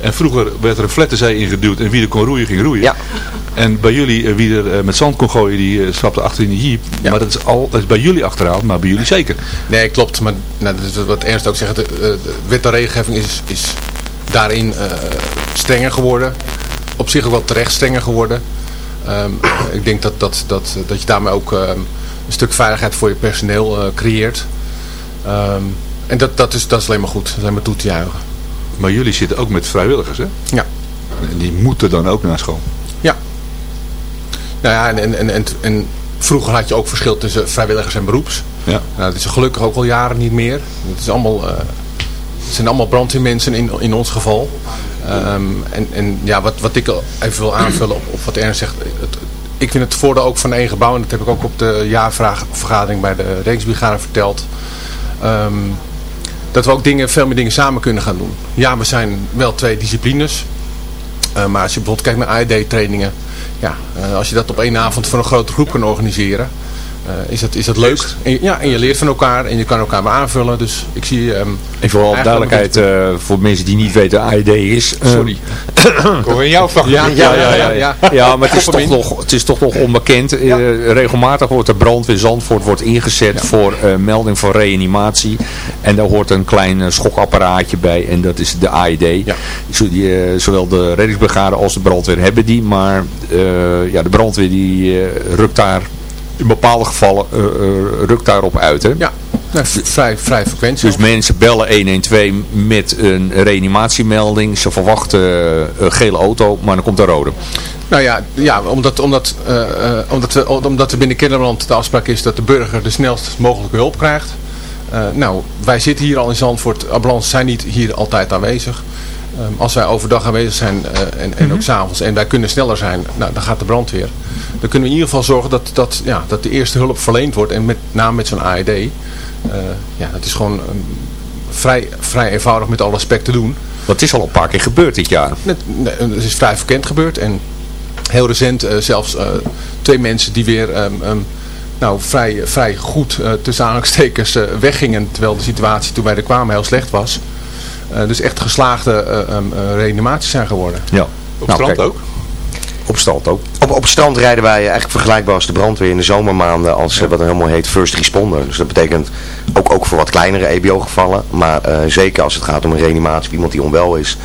En vroeger werd er een flatte zee ingeduwd en wie er kon roeien, ging roeien. Ja. En bij jullie, eh, wie er met zand kon gooien, die stapte achter in de jeep. Maar dat is, al, dat is bij jullie achterhaald, maar bij jullie zeker. Nee, klopt. Maar nou, dat is wat Ernst ook zegt. De, de, de wet en regelgeving is, is daarin eh, strenger geworden. Op zich ook wel terecht strenger geworden. Ehm, ik denk dat, dat, dat, dat je daarmee ook ehm, een stuk veiligheid voor je personeel eh, creëert. Ehm, en dat, dat, is, dat is alleen maar goed. Dat is alleen maar toe te juichen. Maar jullie zitten ook met vrijwilligers, hè? Ja. En die moeten dan ook naar school. Ja. Nou ja, en, en, en, en, vroeger had je ook verschil tussen vrijwilligers en beroeps. Ja. Nou, dat is gelukkig ook al jaren niet meer. Het, is allemaal, eh, het zijn allemaal brandweermensen in, in ons geval. Ehm, en, en ja, wat, wat ik even wil aanvullen op, op wat Ernst zegt. Het, ik vind het voordeel ook van één gebouw. En dat heb ik ook op de jaarvergadering bij de Rijksbrigade verteld. Ehm, dat we ook dingen, veel meer dingen samen kunnen gaan doen. Ja, we zijn wel twee disciplines. Uh, maar als je bijvoorbeeld kijkt naar AED-trainingen. Ja, uh, als je dat op één avond voor een grote groep kan organiseren. Eh, is, het, is het leuk. En, ja, en je leert van elkaar en je kan elkaar weer aanvullen. Dus ik zie... ehm, En vooral duidelijkheid eh, voor mensen die niet weten wat AED is. eh, Sorry. Hoor in jouw vak. Ja, ja, ja, ja, ja. Ja, maar het is, toch nog, het is toch nog onbekend. Eh, regelmatig wordt de brandweer Zandvoort wordt ingezet voor eh, melding van reanimatie. En daar hoort een klein schokapparaatje bij. En dat is de AED. Zo, die, zowel de reddingsbrigade als de brandweer hebben die. Maar eh, ja, de brandweer die eh, rukt daar in bepaalde gevallen eh, rukt daarop uit. Hè? Ja, nou, vrij, vrij frequent Dus mensen bellen 112 met een reanimatiemelding. Ze verwachten eh, een gele auto, maar dan komt een rode. Nou ja, ja omdat, omdat, omdat, we, omdat er binnen Kinderland de afspraak is dat de burger de snelst mogelijke hulp krijgt. Nou, wij zitten hier al in Zandvoort. Ambulances zijn niet hier altijd aanwezig. Ehm, als wij overdag aanwezig zijn eh, en, en ook s'avonds en wij kunnen sneller zijn, nou, dan gaat de brandweer. Dan kunnen we in ieder geval zorgen dat, dat, ja, dat de eerste hulp verleend wordt. En met name met zo'n AED. eh, ja, het is gewoon ehm, vrij, vrij eenvoudig met alle aspecten te doen. Wat is al een paar keer gebeurd dit jaar. Het, nee, het is vrij verkend gebeurd. En heel recent eh, zelfs eh, twee mensen die weer ehm, nou, vrij, vrij goed eh, tussen aanhalingstekens eh, weggingen. Terwijl de situatie toen wij er kwamen heel slecht was. Eh, dus echt geslaagde eh, ehm, eh, reanimaties zijn geworden. Ja. Op strand ook? Op strand ook. Op, op strand rijden wij eigenlijk vergelijkbaar als de brandweer in de zomermaanden als eh, wat helemaal heet first responder. Dus dat betekent ook, ook voor wat kleinere EBO-gevallen. Maar eh, zeker als het gaat om een reanimatie of iemand die onwel is,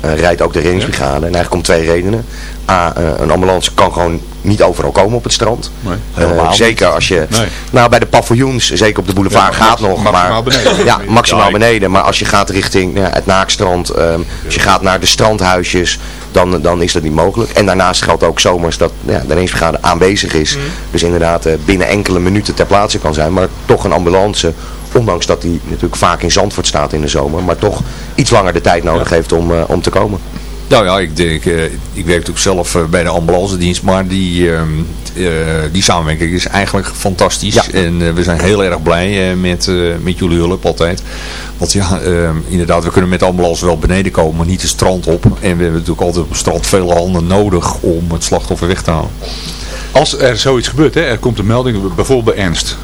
rijdt ook de reddingsbrigade. En eigenlijk om twee redenen. A, eh, een ambulance kan gewoon niet overal komen op het strand. Nee, Eh, zeker als je, Nee. nou bij de paviljoens, zeker op de boulevard Ja, gaat nog. maximaal maar, beneden. Ja, maximaal beneden. Maar als je gaat richting ja, het Naakstrand, ehm, als je gaat naar de strandhuisjes, dan, dan is dat niet mogelijk. En daarnaast geldt ook zomers dat ja, de reddingsbrigade aanwezig is. Dus inderdaad eh, binnen enkele minuten ter plaatse kan zijn. Maar toch een ambulance, ondanks dat die natuurlijk vaak in Zandvoort staat in de zomer, maar toch iets langer de tijd nodig heeft om, eh, om te komen. Nou ja, ik denk, eh, ik werk natuurlijk zelf eh, bij de ambulancedienst, maar die, ehm, eh, die samenwerking is eigenlijk fantastisch. En we zijn heel erg blij eh, met, eh, met jullie hulp altijd. Want ja, ehm, inderdaad, we kunnen met de ambulance wel beneden komen, maar niet de strand op. En we hebben natuurlijk altijd op het strand veel handen nodig om het slachtoffer weg te halen. Als er zoiets gebeurt, hè, er komt een melding, bijvoorbeeld bij ernst.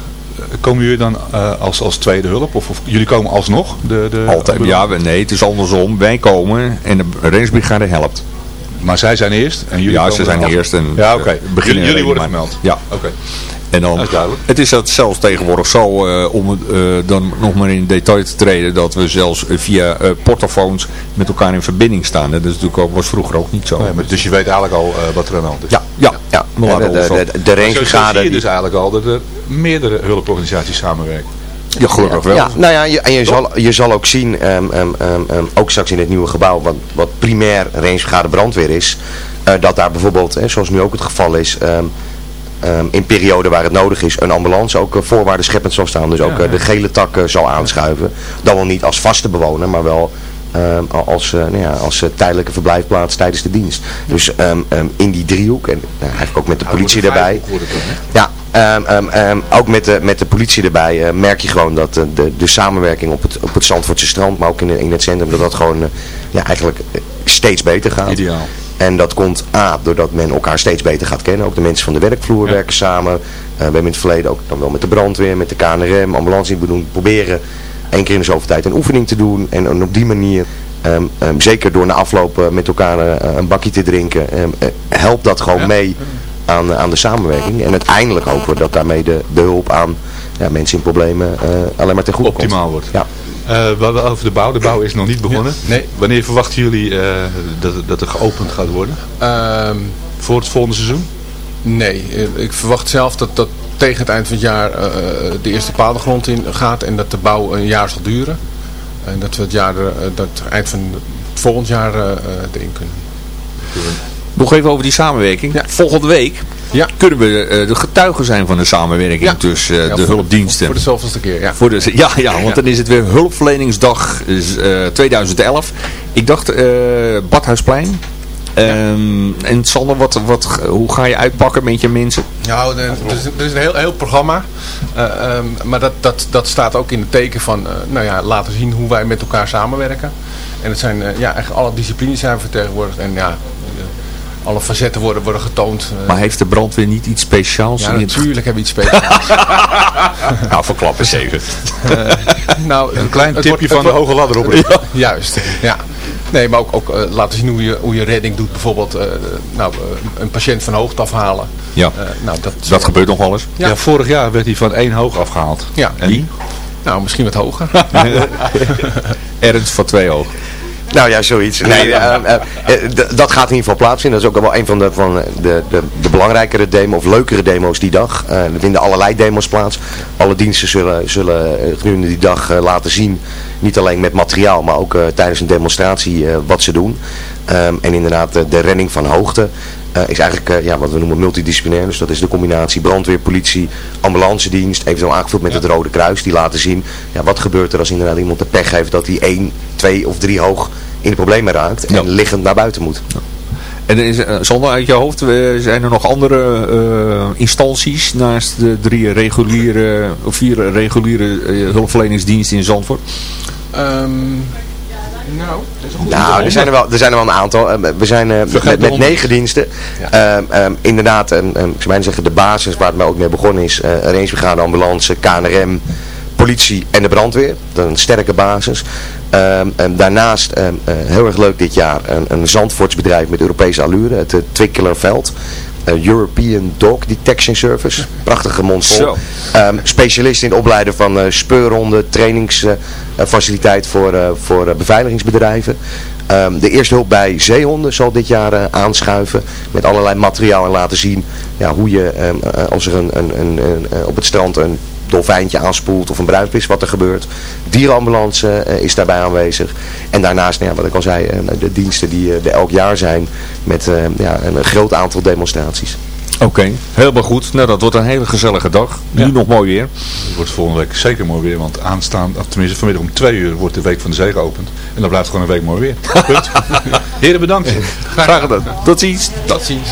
Komen jullie dan eh, als, als tweede hulp? Of, of jullie komen alsnog? De, de Altijd, ja, we- nee, het is andersom. Wij komen en de reddingsbrigade helpt. Maar zij zijn eerst en jullie Ja, ze zijn eerst en Ja, oké. beginnen Jullie, jullie worden gemeld? Ja. Oké. En dan, Dat is duidelijk. het is dat zelfs tegenwoordig zo, eh, om het, eh, dan nog maar in detail te treden, dat we zelfs eh, via eh, portofoons met elkaar in verbinding staan. Dat is natuurlijk ook, was vroeger ook niet zo. Nee, maar dus je weet eigenlijk al eh, wat er aan de hand is? Ja, ja. ja. We de, de, de, de zie je dus eigenlijk al dat er meerdere hulporganisaties samenwerken. Ja, gelukkig wel. Ja, nou ja, je, en je zal, je zal ook zien, ehm, ehm, ehm, ehm, ook straks in het nieuwe gebouw, wat, wat primair reddingsbrigade brandweer is, eh, dat daar bijvoorbeeld, hè, zoals nu ook het geval is, ehm, in perioden waar het nodig is, een ambulance ook uh, voorwaarden scheppend zal staan. Dus ook Ja, eh, de gele tak eh, zal aanschuiven. Dan wel niet als vaste bewoner, maar wel ehm, als, eh, nou ja, als eh, tijdelijke verblijfplaats tijdens de dienst. Dus ehm, in die driehoek, en nou, eigenlijk ook met de politie erbij. Ja, ook met de, met de politie erbij eh, merk je gewoon dat eh, de, de samenwerking op het, op het Zandvoortse strand, maar ook in, in het centrum, dat dat gewoon eh, ja, eigenlijk eh, steeds beter gaat. Ideaal. En dat komt A, doordat men elkaar steeds beter gaat kennen. Ook de mensen van de werkvloer werken samen. Eh, we hebben in het verleden ook dan wel met de brandweer, met de KNRM, ambulance doen, proberen één keer in de zoveel tijd een oefening te doen. En, en op die manier, ehm, ehm, zeker door na afloop eh, met elkaar eh, een bakje te drinken, ehm, eh, helpt dat gewoon mee aan, aan de samenwerking. En uiteindelijk hopen we dat daarmee de, de hulp aan ja, mensen in problemen alleen maar ten goede komt. Optimaal wordt. Ja. Eh, we hadden over de bouw. De bouw is nog niet begonnen. Nee. Wanneer verwachten jullie eh, dat, dat er geopend gaat worden? Ehm, Voor het volgende seizoen? Nee, eh, ik verwacht zelf dat, dat tegen het eind van het jaar eh, de eerste padengrond in gaat en dat de bouw een jaar zal duren. En dat we het, jaar, dat het eind van het volgend jaar erin kunnen. Nog even over die samenwerking. Volgende week Ja. kunnen we eh, de getuigen zijn van de samenwerking Ja. tussen eh, Ja, de voor- hulpdiensten. Voor de zoveelste keer, ja. Voor de, ja, ja, want dan is het weer hulpverleningsdag is, eh, 2011. Ik dacht eh, Badhuisplein. Ehm, en Sander, wat, wat, hoe ga je uitpakken met je mensen? Nou, er, er is, er is een heel, heel programma. eh, ehm, maar dat, dat, dat staat ook in het teken van, eh, nou ja, laten zien hoe wij met elkaar samenwerken. En het zijn, eh, ja, eigenlijk alle disciplines zijn vertegenwoordigd. En ja, alle facetten worden, worden getoond. Eh. Maar heeft de brandweer niet iets speciaals? Ja, natuurlijk hebben we iets speciaals. nou, verklap eens even. nou, een klein tipje van de hoge ladder op. Juist, ja. Nee, maar ook, ook uh, laten zien hoe je, hoe je redding doet. Bijvoorbeeld uh, nou, een patiënt van hoogte afhalen. Ja, nou, dat, dat gebeurt nog wel eens. Ja. ja. vorig jaar werd hij van één hoog afgehaald. Ja. En die? Nou, misschien wat hoger. Ernst van twee hoog. Nou ja, zoiets. Nee, uh, uh, dat gaat in ieder geval plaatsvinden. Dat is ook wel een van de, van de, de, de belangrijkere demo of leukere demo's die dag. er vinden allerlei demos plaats. Alle diensten zullen, zullen gedurende die dag laten zien, niet alleen met materiaal, maar ook tijdens een demonstratie wat ze doen. Um, en inderdaad, de renning van hoogte. Uh, is eigenlijk uh, ja, wat we noemen multidisciplinair. Dus dat is de combinatie brandweer, politie, ambulance dienst, eventueel aangevuld met het Rode Kruis. Die laten zien ja, wat gebeurt er als inderdaad iemand de pech heeft dat hij één, twee of drie hoog in de problemen raakt en liggend naar buiten moet. Ja. En is, uh, zonder uit je hoofd, zijn er nog andere uh, instanties naast de drie reguliere, of vier reguliere uh, hulpverleningsdiensten in Zandvoort? Um, nou, nou er, zijn er, wel, er zijn er wel een aantal. Eh, we zijn uh, met, met negen diensten. Ja. Um, um, inderdaad, um, ik zou bijna zeggen de basis waar het mij ook mee begonnen is. Uh, Rangebrigade, ambulance, KNRM, politie en de brandweer. Dat is een sterke basis. daarnaast, heel erg leuk dit jaar, een, een Zandvoortsbedrijf met Europese allure. Het Twikkelerveld. European Dog Detection Service. Prachtige mondvol. Um, specialist in het opleiden van uh, speurhonden, trainingsfaciliteit voor, uh, voor beveiligingsbedrijven. Um, de eerste hulp bij zeehonden zal dit jaar aanschuiven. Met allerlei materiaal en laten zien ja, hoe je um, als er een, een, een, een op het strand een dolfijntje aanspoelt of een bruinvis wat er gebeurt. Dierenambulance uh, is daarbij aanwezig. En daarnaast, nou ja, wat ik al zei, uh, de diensten die uh, er elk jaar zijn met ja, een groot aantal demonstraties. Oké, okay, helemaal goed. Nou, dat wordt een hele gezellige dag. Nu nog mooi weer. Het wordt volgende week zeker mooi weer, want aanstaan, tenminste vanmiddag om twee uur wordt de Week van de Zee geopend. En dan blijft gewoon een week mooi weer. Punt. Heren, bedankt. Graag gedaan. Tot ziens. Tot ziens.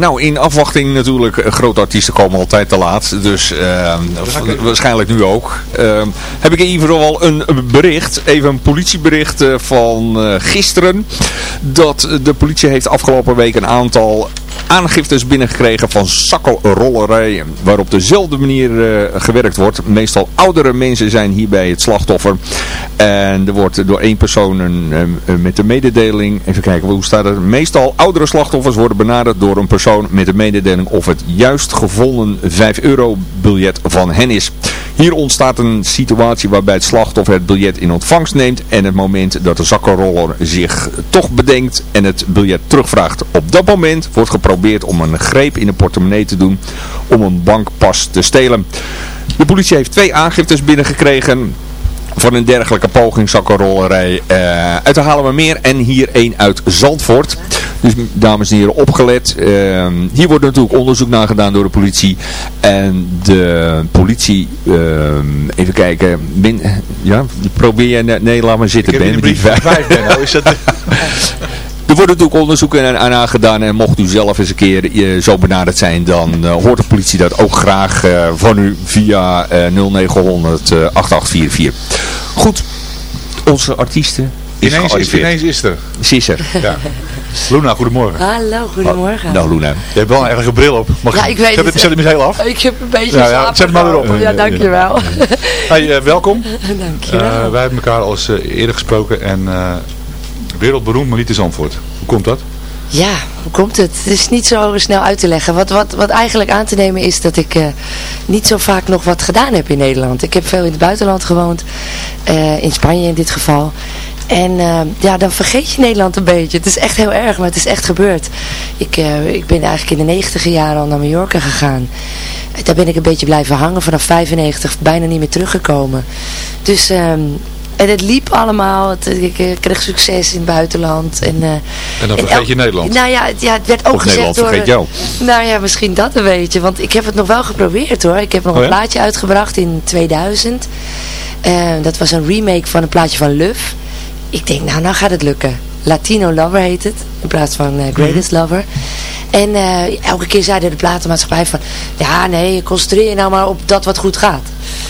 Nou, in afwachting natuurlijk, eh, grote artiesten komen altijd te laat. Dus eh, waarschijnlijk nu ook. Eh, heb ik in ieder geval een bericht, even een politiebericht eh, van gisteren. Dat de politie heeft afgelopen week een aantal aangiftes binnengekregen van zakkelrollerij. Waarop dezelfde manier eh, gewerkt wordt. Meestal oudere mensen zijn hierbij het slachtoffer. En er wordt door één persoon een, eh, met de mededeling, even kijken hoe staat het. Meestal oudere slachtoffers worden benaderd door een persoon met de mededeling of het juist gevonden 5 euro biljet van hen is. Hier ontstaat een situatie waarbij het slachtoffer het biljet in ontvangst neemt en het moment dat de zakkenroller zich toch bedenkt en het biljet terugvraagt. Op dat moment wordt geprobeerd om een greep in de portemonnee te doen om een bankpas te stelen. De politie heeft twee aangiftes binnengekregen van een dergelijke poging zakkenrollerij uh, uit de halen we meer en hier één uit Zandvoort. Dus dames en heren opgelet. Uh, hier wordt natuurlijk onderzoek naar gedaan door de politie. En de politie, uh, even kijken. Ja, probeer je, nee laat maar zitten. Ik heb ben, een brief van vijf ben. Nou is dat... Er wordt natuurlijk onderzoek aan, aan gedaan en mocht u zelf eens een keer uh, zo benaderd zijn, dan uh, hoort de politie dat ook graag uh, van u via 0900 8844. Goed, onze artiesten is ineens, is, ineens is er. Ze is er. Ja. Luna, goedemorgen. Hallo, goedemorgen. Nou Luna. Je hebt wel een erge bril op. Mag ja, ik weet zet, het. Zet hem eens heel af. Ik heb een beetje ja, ja, Zet hem maar weer op. Ja, dankjewel. Hey, uh, welkom. dankjewel. Uh, wij hebben elkaar al eens uh, eerder gesproken en wereldberoemd, maar niet eens antwoord. Hoe komt dat? Ja, hoe komt het? Het is niet zo snel uit te leggen. Wat, wat, wat eigenlijk aan te nemen is dat ik uh, niet zo vaak nog wat gedaan heb in Nederland. Ik heb veel in het buitenland gewoond. Uh, in Spanje in dit geval. En uh, ja, dan vergeet je Nederland een beetje. Het is echt heel erg, maar het is echt gebeurd. Ik, ik ben eigenlijk in de negentiger jaren al naar Mallorca gegaan. Daar ben ik een beetje blijven hangen. Vanaf 95 bijna niet meer teruggekomen. Dus... En het liep allemaal. Het, ik kreeg succes in het buitenland. En, uh, en dan vergeet en, je Nederland. Nou ja, het, ja, het werd ook of gezegd Nederland door... vergeet jou. Nou ja, misschien dat een beetje. Want ik heb het nog wel geprobeerd hoor. Ik heb nog oh, een plaatje uitgebracht in 2000. Uh, dat was een remake van een plaatje van Luf. Ik denk, nou, nou gaat het lukken. Latino Lover heet het. In plaats van uh, Greatest mm. Lover. En elke keer zeiden de platenmaatschappij van... Ja, nee, concentreer je nou maar op dat wat goed gaat.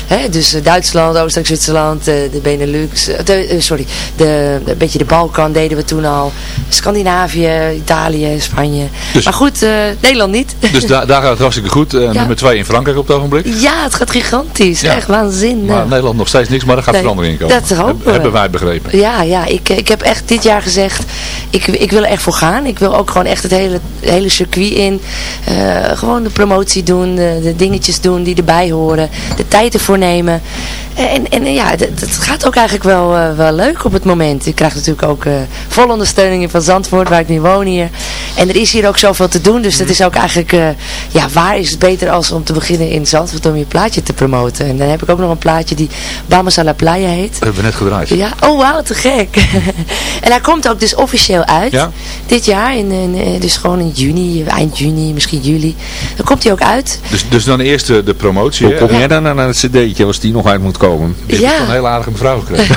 Hè? Dus uh, Duitsland, Oostenrijk, Zwitserland, uh, de Benelux... De, sorry, de, een beetje de Balkan deden we toen al. Scandinavië, Italië, Spanje. Dus, maar goed, Nederland niet. Dus da daar gaat het hartstikke goed. ja. Nummer 2 in Frankrijk op het ogenblik. Ja, het gaat gigantisch. Ja. Echt waanzinnig. Maar Nederland nog steeds niks, maar er gaat nee, verandering in komen. Dat hopen we. Hebben wij begrepen. Ja, ja ik, ik heb echt dit jaar gezegd... Ik, ik wil er echt voor gaan. Ik wil ook gewoon echt het hele, hele circuit in. Uh, gewoon de promotie doen, de, de, dingetjes doen die erbij horen. De tijd ervoor nemen. En, en ja, het gaat ook eigenlijk wel, uh, wel leuk op het moment. Ik krijg natuurlijk ook uh, volle ondersteuning van Zandvoort, waar ik nu woon hier. En er is hier ook zoveel te doen. Dus dat is ook eigenlijk, ja, waar is het beter als om te beginnen in Zandvoort om je plaatje te promoten. En dan heb ik ook nog een plaatje die Bamas a la Playa heet. Dat hebben we net gedraaid. Ja, oh wauw, te gek. en hij komt ook dus officieel uit. Ja? Dit jaar, in, in, dus gewoon in juni, eind juni, misschien juli. Dan komt hij ook uit. Dus, dus dan eerst de, de promotie. Hoe kom jij dan naar het cd'tje als die nog uit moet komen? Ik ja. heb een hele aardige mevrouw gekregen.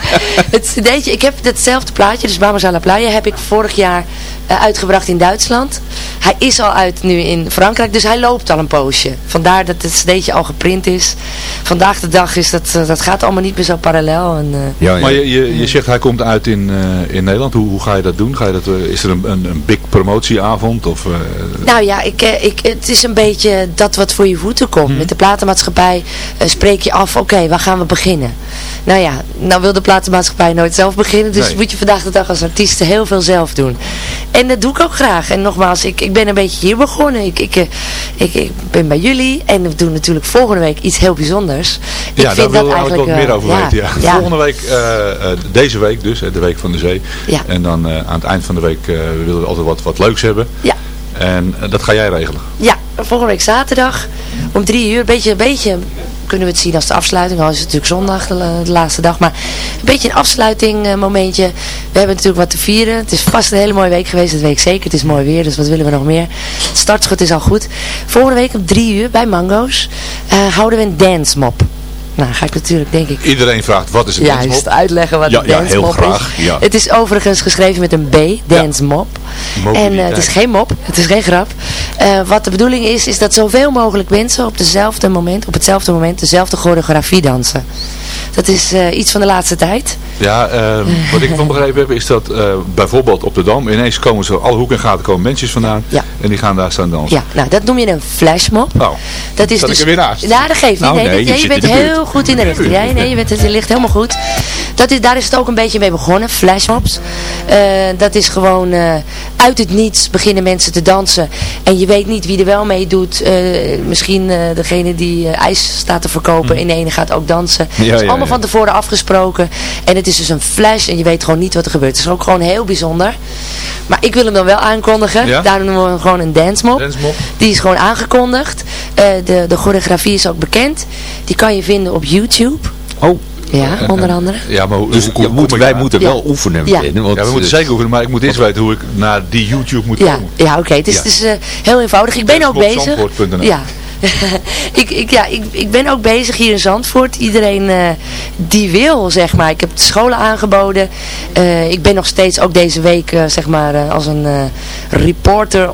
het cd'tje, ik heb hetzelfde plaatje, dus Bamas a la Playa, heb ik vorig jaar uitgebracht in Duitsland. Hij is al uit nu in Frankrijk, dus hij loopt al een poosje. Vandaar dat het cd'tje al geprint is. Vandaag de dag is dat, uh, dat gaat allemaal niet meer zo parallel. En, uh, ja, ja. Maar je, je, je zegt hij komt uit in, in Nederland. Hoe, hoe ga je dat doen? Ga je dat, is er een, een, een big promotieavond? Of, nou ja, ik, ik, het is een beetje dat wat voor je voeten komt. Hmm. Met de platenmaatschappij spreek je af, oké, okay, waar gaan we beginnen? Nou ja, nou wil de platenmaatschappij nooit zelf beginnen. Dus nee. moet je vandaag de dag als artiest heel veel zelf doen. En dat doe ik ook graag. En nogmaals, ik, ik ben een beetje hier begonnen. Ik, ik, ik, ik ben bij jullie. En we doen natuurlijk volgende week iets heel bijzonders. Ik ja, vind daar wil ik wat meer over ja, weten. Ja. ja. Volgende week, uh, uh, deze week dus, de week van de zee. Ja. En dan aan het eind van de week willen we altijd wat, wat leuks hebben. Ja. En dat ga jij regelen? Ja, volgende week zaterdag om drie uur. Beetje, beetje kunnen we het zien als de afsluiting. Al is het natuurlijk zondag, de, laatste dag. Maar een beetje een afsluiting uh, momentje. We hebben natuurlijk wat te vieren. Het is vast een hele mooie week geweest, dat weet ik zeker. Het is mooi weer, dus wat willen we nog meer? Het startschot is al goed. Volgende week om drie uur bij Mango's uh, houden we een dance mop. Nou, ga ik natuurlijk, denk ik, Iedereen vraagt, wat is een juist dansmop? uitleggen wat Ja, een ja, dance heel graag, is. ja. Het is overigens geschreven met een B, dance mop. En eh, het is geen mop, het is geen grap. Eh, wat de bedoeling is, is dat zoveel mogelijk mensen op dezelfde moment, op hetzelfde moment, dezelfde choreografie dansen. Dat is eh, iets van de laatste tijd. Ja, ehm, wat ik van begrepen heb is dat eh, bijvoorbeeld op de Dam ineens komen ze alle hoeken en gaten komen mensen vandaan Ja. en die gaan daar staan dansen. Ja, nou dat noem je een flashmob. Nou, Dat is dus, ik er weer naast. Ja, dat geeft niet. Nou, nee, je je, bent heel goed in de richting. Ja, nee, je, bent, je ligt helemaal goed. Dat is, daar is het ook een beetje mee begonnen, flashmobs. Eh, dat is gewoon eh, uit het niets beginnen mensen te dansen. En je weet niet wie er wel mee doet. Eh, misschien eh, degene die eh, ijs staat te verkopen. In de ene gaat ook dansen. Het ja, allemaal van tevoren afgesproken. En het is dus een flash en je weet gewoon niet wat er gebeurt. Het is ook gewoon heel bijzonder. Maar ik wil hem dan wel aankondigen. Ja? Daarom noemen we hem gewoon een dance mop. Dance mop. Die is gewoon aangekondigd. Eh, de, de choreografie is ook bekend. Die kan je vinden op YouTube. Oh. Ja, onder andere. Ja, maar hoe, Dus hoe- moet, wij moeten Ja. wel oefenen. Ja. Want, Ja, we moeten zeker oefenen, maar ik moet eerst weten hoe ik naar die YouTube moet Ja, komen. ja oké. Het is, Ja. het is eh, heel eenvoudig. Ik ben ook bezig. Ja. ik, ik, ja, ik, ik ben ook bezig hier in Zandvoort. Iedereen eh, die wil, zeg maar. Ik heb de scholen aangeboden. Eh, ik ben nog steeds ook deze week, eh, zeg maar, als een reporter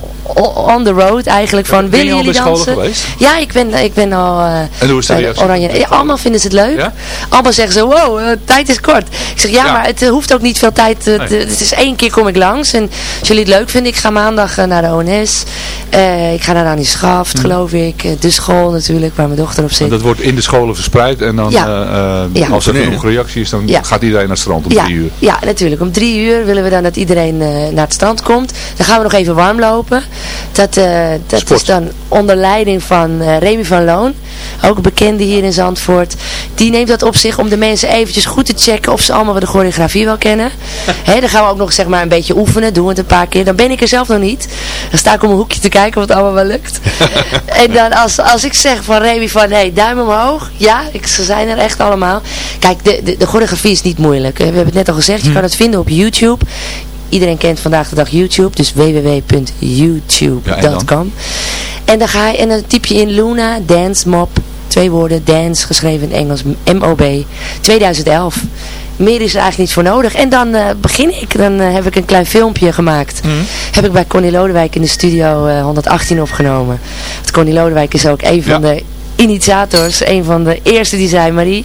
on the road eigenlijk. Van, Ben je willen al bij scholen geweest? Ja, ik ben, ik ben al En hoe is? Oranje. Ja, allemaal vinden ze het leuk. Ja? Allemaal zeggen ze, wow, tijd is kort. Ik zeg, ja, Ja. maar het hoeft ook niet veel tijd. Nee. het is één keer kom ik langs. En als jullie het leuk vinden, ik ga maandag naar de ONS. Ik ga naar Annie Schaft, geloof ik. Eh, de school natuurlijk, waar mijn dochter op En zit. dat wordt in de scholen verspreid en dan Ja. eh, eh, Ja. als er Nee. genoeg reactie is, dan Ja. gaat iedereen naar het strand om ja, drie uur. ja, natuurlijk. Om drie uur willen we dan dat iedereen eh, naar het strand komt. Dan gaan we nog even warm lopen. Dat, eh, dat Sport. is dan onder leiding van Remy van Loon. Ook een bekende hier in Zandvoort. Die neemt dat op zich om de mensen eventjes goed te checken of ze allemaal de choreografie wel kennen. Hè, dan gaan we ook nog zeg maar een beetje oefenen. Doen we het een paar keer. Dan ben ik er zelf nog niet. Dan sta ik om een hoekje te kijken of het allemaal wel lukt. en dan als, als ik zeg van Remy van hey, duim omhoog. Ja, ik, ze zijn er echt allemaal. Kijk, de, de, de choreografie is niet moeilijk. We hebben het net al gezegd. Je kan het vinden op YouTube. Iedereen kent vandaag de dag YouTube. Dus www.youtube.com en dan ga je, en dan typ je in Luna Dance Mob. Twee woorden, dance, geschreven in Engels, M-O-B, 2011. Meer is er eigenlijk niet voor nodig. En dan eh, begin ik, dan eh, heb ik een klein filmpje gemaakt. Heb ik bij Connie Lodewijk in de studio eh, 118 opgenomen. Want Connie Lodewijk is ook een van de initiators, een van de eerste die zei, Marie,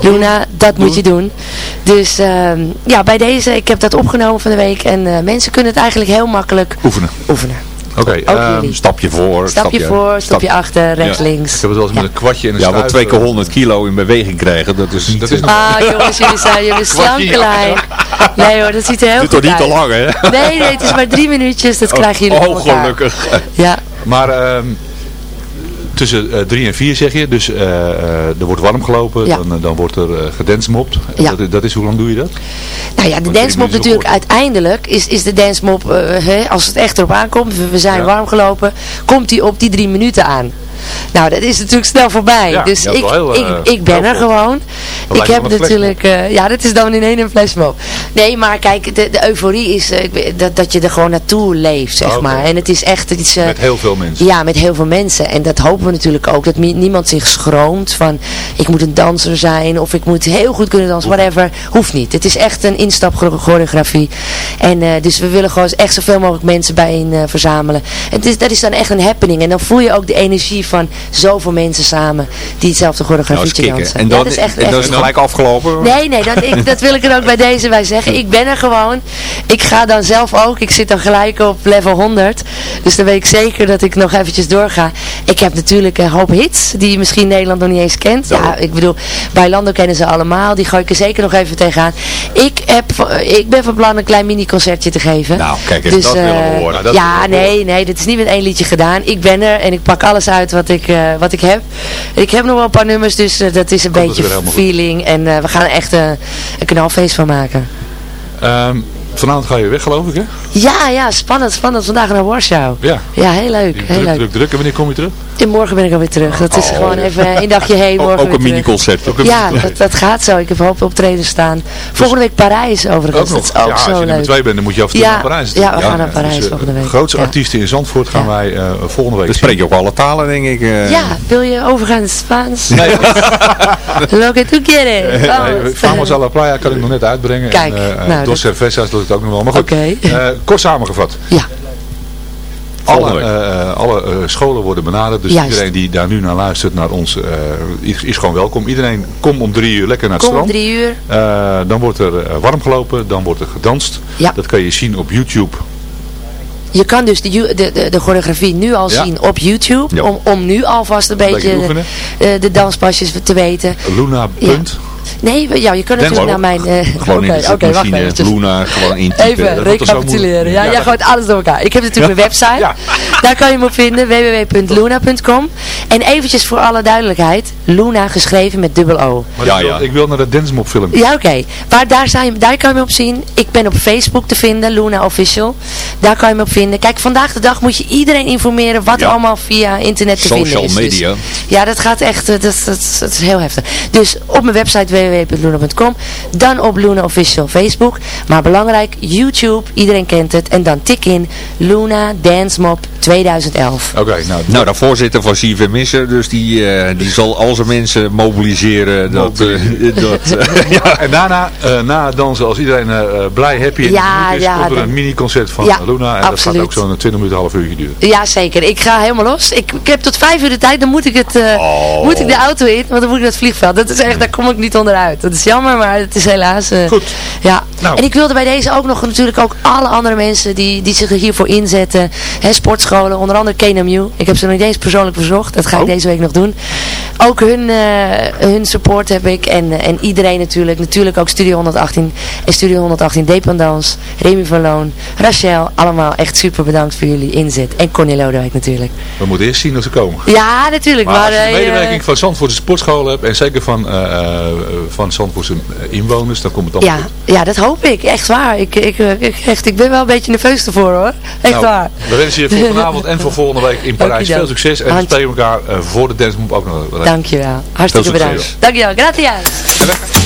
Luna, dat moet je doen. Dus ehm, ja, bij deze, ik heb dat opgenomen van de week. En eh, mensen kunnen het eigenlijk heel makkelijk Oefenen. oefenen. Oké, ehm. Stapje voor. Stapje voor, stapje achter, rechts, Ja. links. Ik heb het wel eens met een kwartje en een Ja, stuif, twee keer eh, 100 kilo in beweging krijgen, dat is niet... Dat is Ah jongens, jullie zijn jullie slankelijn. Nee hoor, dat ziet er heel Doet goed toch niet uit. te lang, hè? Nee, nee, het is maar drie minuutjes, dat krijgen jullie Oh, gelukkig. Ja, Maar ehm, tussen eh, drie en vier zeg je, dus eh, eh, er wordt warm gelopen, Ja. dan, dan wordt er gedansmopt. Ja. Dat, dat is, hoe lang doe je dat? nou ja, de Want dance mop drie minuten natuurlijk uiteindelijk is, is de dance mop, hè, als het echt erop aankomt, we, we zijn Ja. warm gelopen, komt die op die drie minuten aan. Nou, dat is natuurlijk snel voorbij. Ja, dus ik, heel, ik, eh, ik ben er gewoon. Ik heb natuurlijk, eh, ja, dat is dan in één een flashmob. Nee, maar kijk, de, de euforie is eh, dat, dat je er gewoon naartoe leeft, zeg maar. En het is echt iets... Met heel veel mensen. Ja, met heel veel mensen. En dat hopen we natuurlijk ook. Dat niemand zich schroomt van ik moet een danser zijn of ik moet heel goed kunnen dansen, whatever. Hoeft niet. Het is echt een instapchoreografie. En dus we willen gewoon echt zoveel mogelijk mensen bijeen verzamelen. En het is, dat is dan echt een happening. En dan voel je ook de energie van zoveel mensen samen die hetzelfde Nou, choreografietje kicken. dansen. En Ja, dat is echt, en echt dan is het gelijk afgelopen? Nee, nee, dat, ik, dat wil ik er ook bij deze bij zeggen. Ik ben er gewoon. Ik ga dan zelf ook. Ik zit dan gelijk op level 100. Dus dan weet ik zeker dat ik nog eventjes doorga. Ik heb natuurlijk een hoop hits die misschien Nederland nog niet eens kent. Ja, ik bedoel, bij Lando kennen ze allemaal. Die gooi ik er zeker nog even tegenaan. Ik, heb, ik ben van plan een klein mini-concertje te geven. Nou, kijk dus, dat willen we eh, horen. Dat ja, willen nee, nee, dit is niet met één liedje gedaan. Ik ben er en ik pak alles uit wat ik, eh, wat ik heb. Ik heb nog wel een paar nummers, dus eh, dat is een Komt beetje goed. feeling. En eh, we gaan er echt een knalfeest van maken. Ehm, vanavond ga je weg geloof ik hè? Ja, ja, spannend, spannend. Vandaag naar Warschau. Ja. Ja, heel leuk, heel druk, leuk. druk, druk. En wanneer kom je terug? En morgen ben ik alweer terug. Dat is gewoon even een dagje heen, morgen Ook weer een terug. mini-concert. Ook een Ja, dat, dat gaat zo. Ik heb hoop optreden staan. Volgende week Parijs overigens. Ook Dat is ook ja, als zo je nummer twee bent, dan moet je af en toe Ja, naar Parijs. ja, we gaan naar Parijs eh, volgende week. Grootste Ja. artiesten in Zandvoort gaan wij eh, volgende week Dan spreek je ook alle talen, denk ik. eh. Ja, wil je overgaan in het Spaans? Nee. Lo que tú quieres. Nee, Vamos. Famos a la Playa kan ik nog net uitbrengen. Kijk, en, eh, nou, Dos dat- Cervezas het ook nog wel. Maar goed, Oké. eh, kort samengevat. Ja. Alle, week. eh, alle eh, scholen worden benaderd, dus Juist. iedereen die daar nu naar luistert naar ons, eh, is, is gewoon welkom. Iedereen, kom om drie uur lekker naar het Kom om strand. drie uur. Eh, dan wordt er eh, warm gelopen, dan wordt er gedanst. Ja. Dat kan je zien op YouTube. Je kan dus de, ju- de, de, de choreografie nu al Ja. zien op YouTube. Ja. Om, om nu alvast een beetje de, de, de danspasjes te weten. Luna. Punt. Nee, ja, je kan natuurlijk naar mijn... eh, Gewoon in de wacht machine, eventjes. Luna, gewoon intypen. Even Dat wordt er zo recapituleren. Ja, Ja, jij gooit alles door elkaar. Ik heb natuurlijk mijn website. Daar kan je me op vinden. www.luna.com En eventjes voor alle duidelijkheid. Luna geschreven met dubbel O. Maar ik, wil, ik wil naar de Densmop film. Ja, oké. Maar daar, je, daar kan je me op zien. Ik ben op Facebook te vinden, Luna Official. Daar kan je me op vinden. Kijk, vandaag de dag moet je iedereen informeren wat er allemaal via internet te Social vinden is. Dus- media. ja, dat gaat echt, eh, dat, dat, dat is heel heftig. Dus op mijn website www.luna.com. Dan op Luna Official Facebook. Maar belangrijk, YouTube, iedereen kent het. En dan tik in Luna Dance Mob 2011. Oké, nou, Nou, de voorzitter van CVM Missen, dus die, eh, die zal al zijn mensen mobiliseren. Dat, eh, dat, eh, ja. En daarna, eh, na dansen, als iedereen blij, happy en Ja, is, ja, komt er een mini-concert van Ja, Luna. En dat gaat ook zo'n 20 minuten, half uurtje duren. Ja, zeker. Ik ga helemaal los. Ik, ik heb tot vijf uur de tijd. Dan moet ik, het, eh, Oh. moet ik de auto in. Want dan moet ik naar het vliegveld. Dat is echt, daar kom ik niet onderuit. Dat is jammer, maar het is helaas... eh, Goed. Ja. Nou. En ik wilde bij deze ook nog natuurlijk ook alle andere mensen die, die zich hiervoor inzetten. Hè, sportscholen, onder andere KNMU. Ik heb ze nog niet eens persoonlijk verzocht. Dat ga ik Oh. deze week nog doen. Ook hun, eh, hun support heb ik. En, eh, en iedereen natuurlijk. Natuurlijk ook Studio 118 en Studio 118 Dependance. Remy van Loon, Rachel. Allemaal echt super bedankt voor jullie inzet. En Connie Lodewijk natuurlijk. We moeten eerst zien dat ze komen. Ja, natuurlijk. Maar, Maar, als je de medewerking van Zandvoortse sportscholen hebt, en zeker van, van Zandvoortse eh, inwoners, dan komt het allemaal ja, goed. ja, dat hoop ik. Echt waar. Ik, ik, ik, echt, ik ben wel een beetje nerveus ervoor hoor. Echt Nou, waar. We wensen je voor vanavond en voor volgende week in Parijs veel succes. En we elkaar eh, voor de Dance Move ook nog. Dankjewel. Hartstikke bedankt. Dankjewel. Gracias.